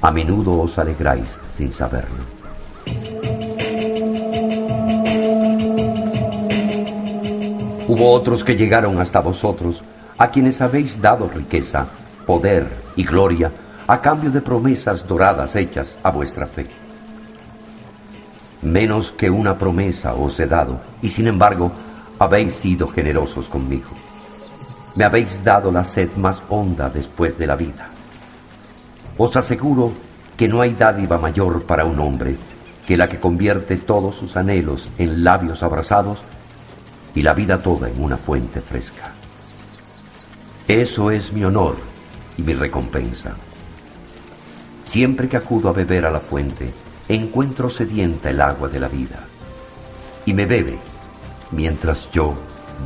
Speaker 3: a menudo os alegráis sin saberlo. Hubo otros que llegaron hasta vosotros, a quienes habéis dado riqueza, poder y gloria, a cambio de promesas doradas hechas a vuestra fe. Menos que una promesa os he dado, y sin embargo habéis sido generosos conmigo. Me habéis dado la sed más honda después de la vida. Os aseguro que no hay dádiva mayor para un hombre que la que convierte todos sus anhelos en labios abrasados y la vida toda en una fuente fresca. Eso es mi honor y mi recompensa. Siempre que acudo a beber a la fuente, encuentro sedienta el agua de la vida y me bebe mientras yo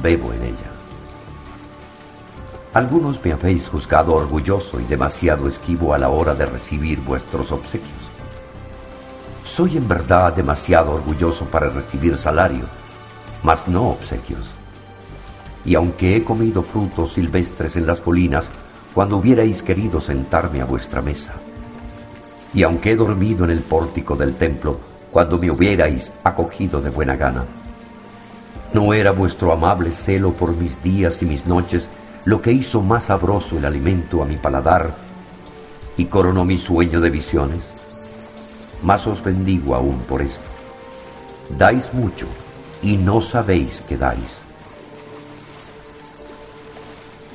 Speaker 3: bebo en ella. Algunos me habéis juzgado orgulloso y demasiado esquivo a la hora de recibir vuestros obsequios. Soy en verdad demasiado orgulloso para recibir salario, mas no obsequios. Y aunque he comido frutos silvestres en las colinas, cuando hubierais querido sentarme a vuestra mesa, y aunque he dormido en el pórtico del templo, cuando me hubierais acogido de buena gana, ¿no era vuestro amable celo por mis días y mis noches lo que hizo más sabroso el alimento a mi paladar y coronó mi sueño de visiones? Más os bendigo aún por esto. Dais mucho y no sabéis que dais.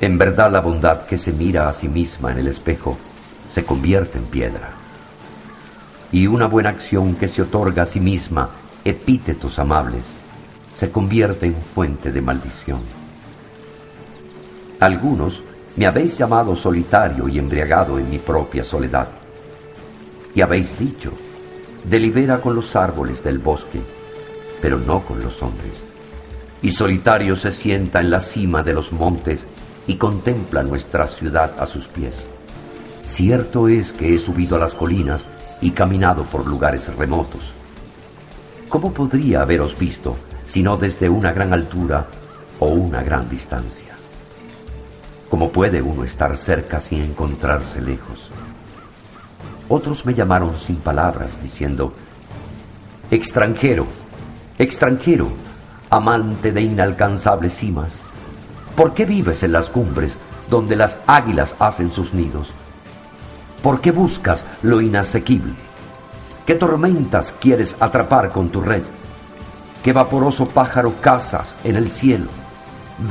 Speaker 3: En verdad la bondad que se mira a sí misma en el espejo se convierte en piedra. Y una buena acción que se otorga a sí misma epítetos amables se convierte en fuente de maldición. Algunos me habéis llamado solitario y embriagado en mi propia soledad. Y habéis dicho, delibera con los árboles del bosque, pero no con los hombres. Y solitario se sienta en la cima de los montes y contempla nuestra ciudad a sus pies. Cierto es que he subido a las colinas y caminado por lugares remotos. ¿Cómo podría haberos visto sino desde una gran altura o una gran distancia. ¿Cómo puede uno estar cerca sin encontrarse lejos? Otros me llamaron sin palabras, diciendo, extranjero, extranjero, amante de inalcanzables cimas, ¿por qué vives en las cumbres donde las águilas hacen sus nidos? ¿Por qué buscas lo inasequible? ¿Qué tormentas quieres atrapar con tu red? qué vaporoso pájaro cazas en el cielo.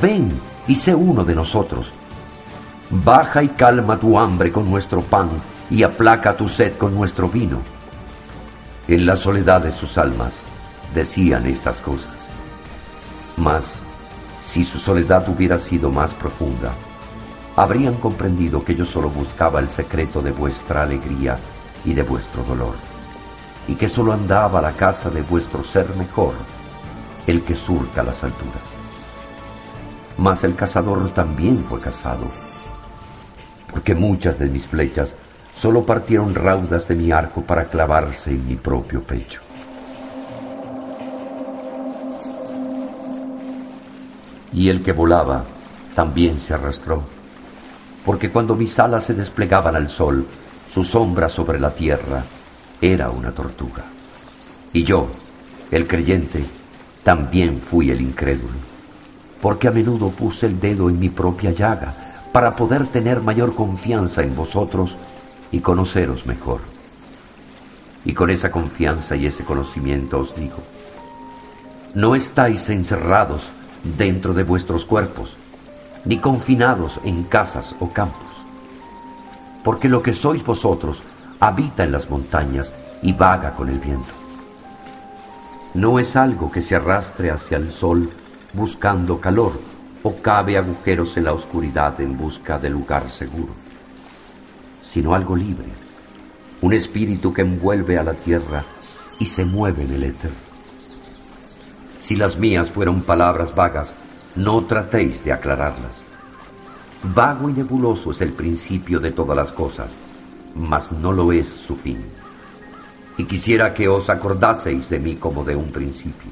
Speaker 3: Ven y sé uno de nosotros. Baja y calma tu hambre con nuestro pan y aplaca tu sed con nuestro vino. En la soledad de sus almas decían estas cosas. Mas, si su soledad hubiera sido más profunda, habrían comprendido que yo solo buscaba el secreto de vuestra alegría y de vuestro dolor, y que solo andaba a la casa de vuestro ser mejor el que surca las alturas. Mas el cazador también fue cazado, porque muchas de mis flechas solo partieron raudas de mi arco para clavarse en mi propio pecho. Y el que volaba también se arrastró, porque cuando mis alas se desplegaban al sol, su sombra sobre la tierra era una tortuga. Y yo, el creyente, también fui el incrédulo, porque a menudo puse el dedo en mi propia llaga para poder tener mayor confianza en vosotros y conoceros mejor. Y con esa confianza y ese conocimiento os digo, no estáis encerrados dentro de vuestros cuerpos, ni confinados en casas o campos, porque lo que sois vosotros habita en las montañas y vaga con el viento. No es algo que se arrastre hacia el sol buscando calor o cabe agujeros en la oscuridad en busca de lugar seguro, sino algo libre, un espíritu que envuelve a la tierra y se mueve en el éter. Si las mías fueron palabras vagas, no tratéis de aclararlas. Vago y nebuloso es el principio de todas las cosas, mas no lo es su fin. Y quisiera que os acordaseis de mí como de un principio.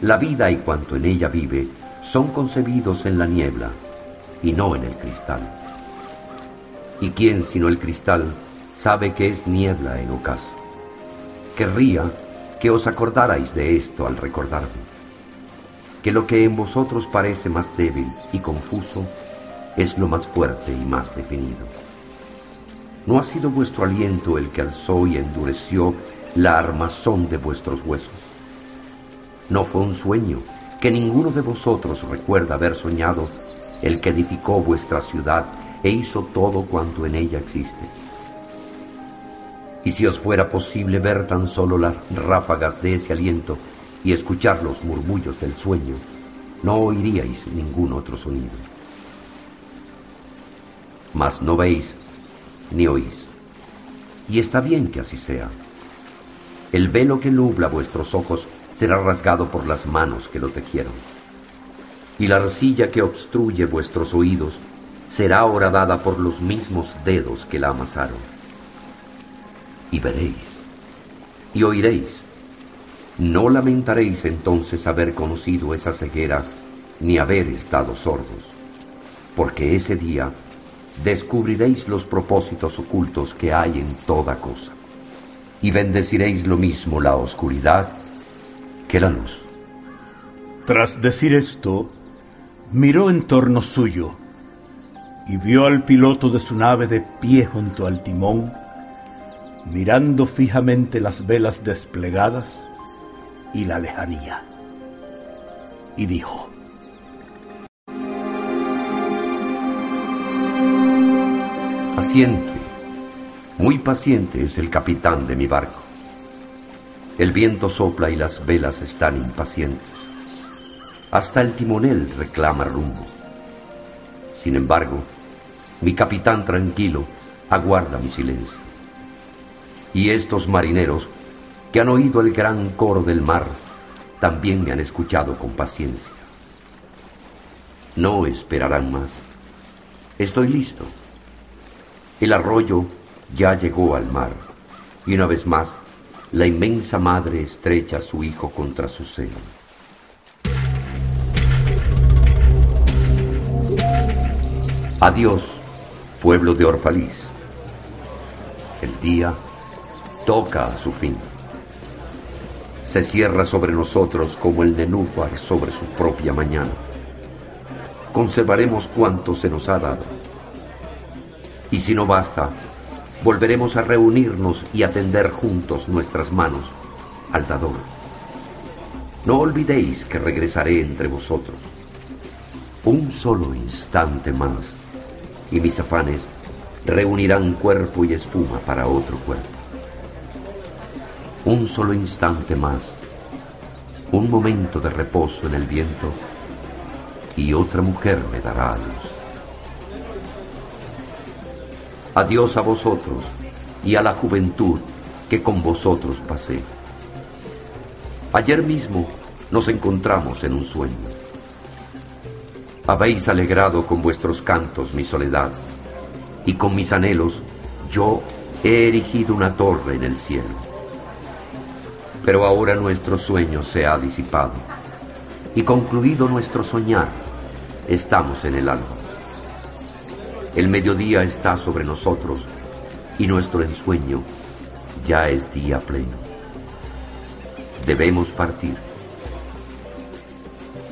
Speaker 3: La vida y cuanto en ella vive son concebidos en la niebla y no en el cristal. ¿Y quién sino el cristal sabe que es niebla en ocaso? Querría que os acordarais de esto al recordarme, que lo que en vosotros parece más débil y confuso es lo más fuerte y más definido. ¿No ha sido vuestro aliento el que alzó y endureció la armazón de vuestros huesos? ¿No fue un sueño que ninguno de vosotros recuerda haber soñado el que edificó vuestra ciudad e hizo todo cuanto en ella existe? Y si os fuera posible ver tan solo las ráfagas de ese aliento y escuchar los murmullos del sueño, no oiríais ningún otro sonido. Mas no veis ni oís. Y está bien que así sea. El velo que nubla vuestros ojos será rasgado por las manos que lo tejieron. Y la arcilla que obstruye vuestros oídos será horadada por los mismos dedos que la amasaron. Y veréis, y oiréis. No lamentaréis entonces haber conocido esa ceguera, ni haber estado sordos, porque ese día descubriréis los propósitos ocultos que hay en toda cosa, y bendeciréis lo mismo la oscuridad que la luz.
Speaker 2: Tras decir esto, miró en torno suyo y vio al piloto de su nave de pie junto al timón, mirando fijamente las velas desplegadas y la lejanía. Y dijo,
Speaker 3: Paciente, muy paciente es el capitán de mi barco. El viento sopla y las velas están impacientes. Hasta el timonel reclama rumbo. Sin embargo, mi capitán tranquilo aguarda mi silencio. Y estos marineros que han oído el gran coro del mar también me han escuchado con paciencia. No esperarán más. Estoy listo. El arroyo ya llegó al mar y una vez más la inmensa madre estrecha a su hijo contra su seno. Adiós, pueblo de Orfalís. El día toca a su fin. Se cierra sobre nosotros como el nenúfar sobre su propia mañana. Conservaremos cuanto se nos ha dado. Y si no basta, volveremos a reunirnos y a tender juntos nuestras manos al dador. No olvidéis que regresaré entre vosotros. Un solo instante más y mis afanes reunirán cuerpo y espuma para otro cuerpo. Un solo instante más, un momento de reposo en el viento y otra mujer me dará a luz. Adiós a vosotros y a la juventud que con vosotros pasé. Ayer mismo nos encontramos en un sueño. Habéis alegrado con vuestros cantos mi soledad, y con mis anhelos yo he erigido una torre en el cielo. Pero ahora nuestro sueño se ha disipado, y concluido nuestro soñar, estamos en el alba. El mediodía está sobre nosotros y nuestro ensueño ya es día pleno. Debemos partir.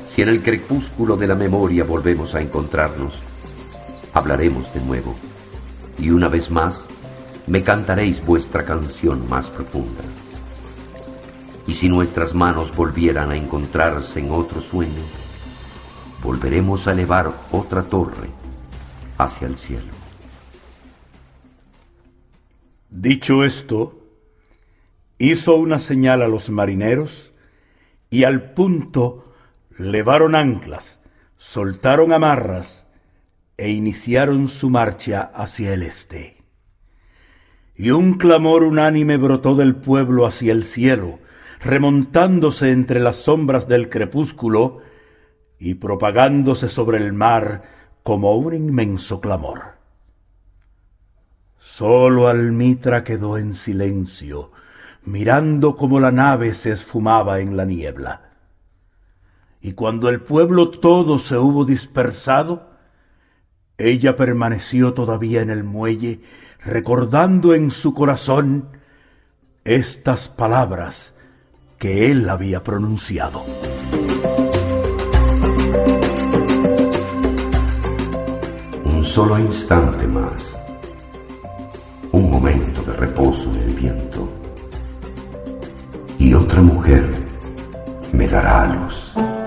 Speaker 3: Si en el crepúsculo de la memoria volvemos a encontrarnos, hablaremos de nuevo y una vez más me cantaréis vuestra canción más profunda. Y si nuestras manos volvieran a encontrarse en otro sueño, volveremos a elevar otra torre hacia el cielo.
Speaker 2: Dicho esto, hizo una señal a los marineros y al punto levaron anclas, soltaron amarras e iniciaron su marcha hacia el este. Y un clamor unánime brotó del pueblo hacia el cielo, remontándose entre las sombras del crepúsculo y propagándose sobre el mar como un inmenso clamor. Sólo Almitra quedó en silencio, mirando cómo la nave se esfumaba en la niebla. Y cuando el pueblo todo se hubo dispersado, ella permaneció todavía en el muelle, recordando en su corazón estas palabras que él había pronunciado.
Speaker 3: Un solo instante más, un momento de reposo en el viento, y otra mujer me dará a luz.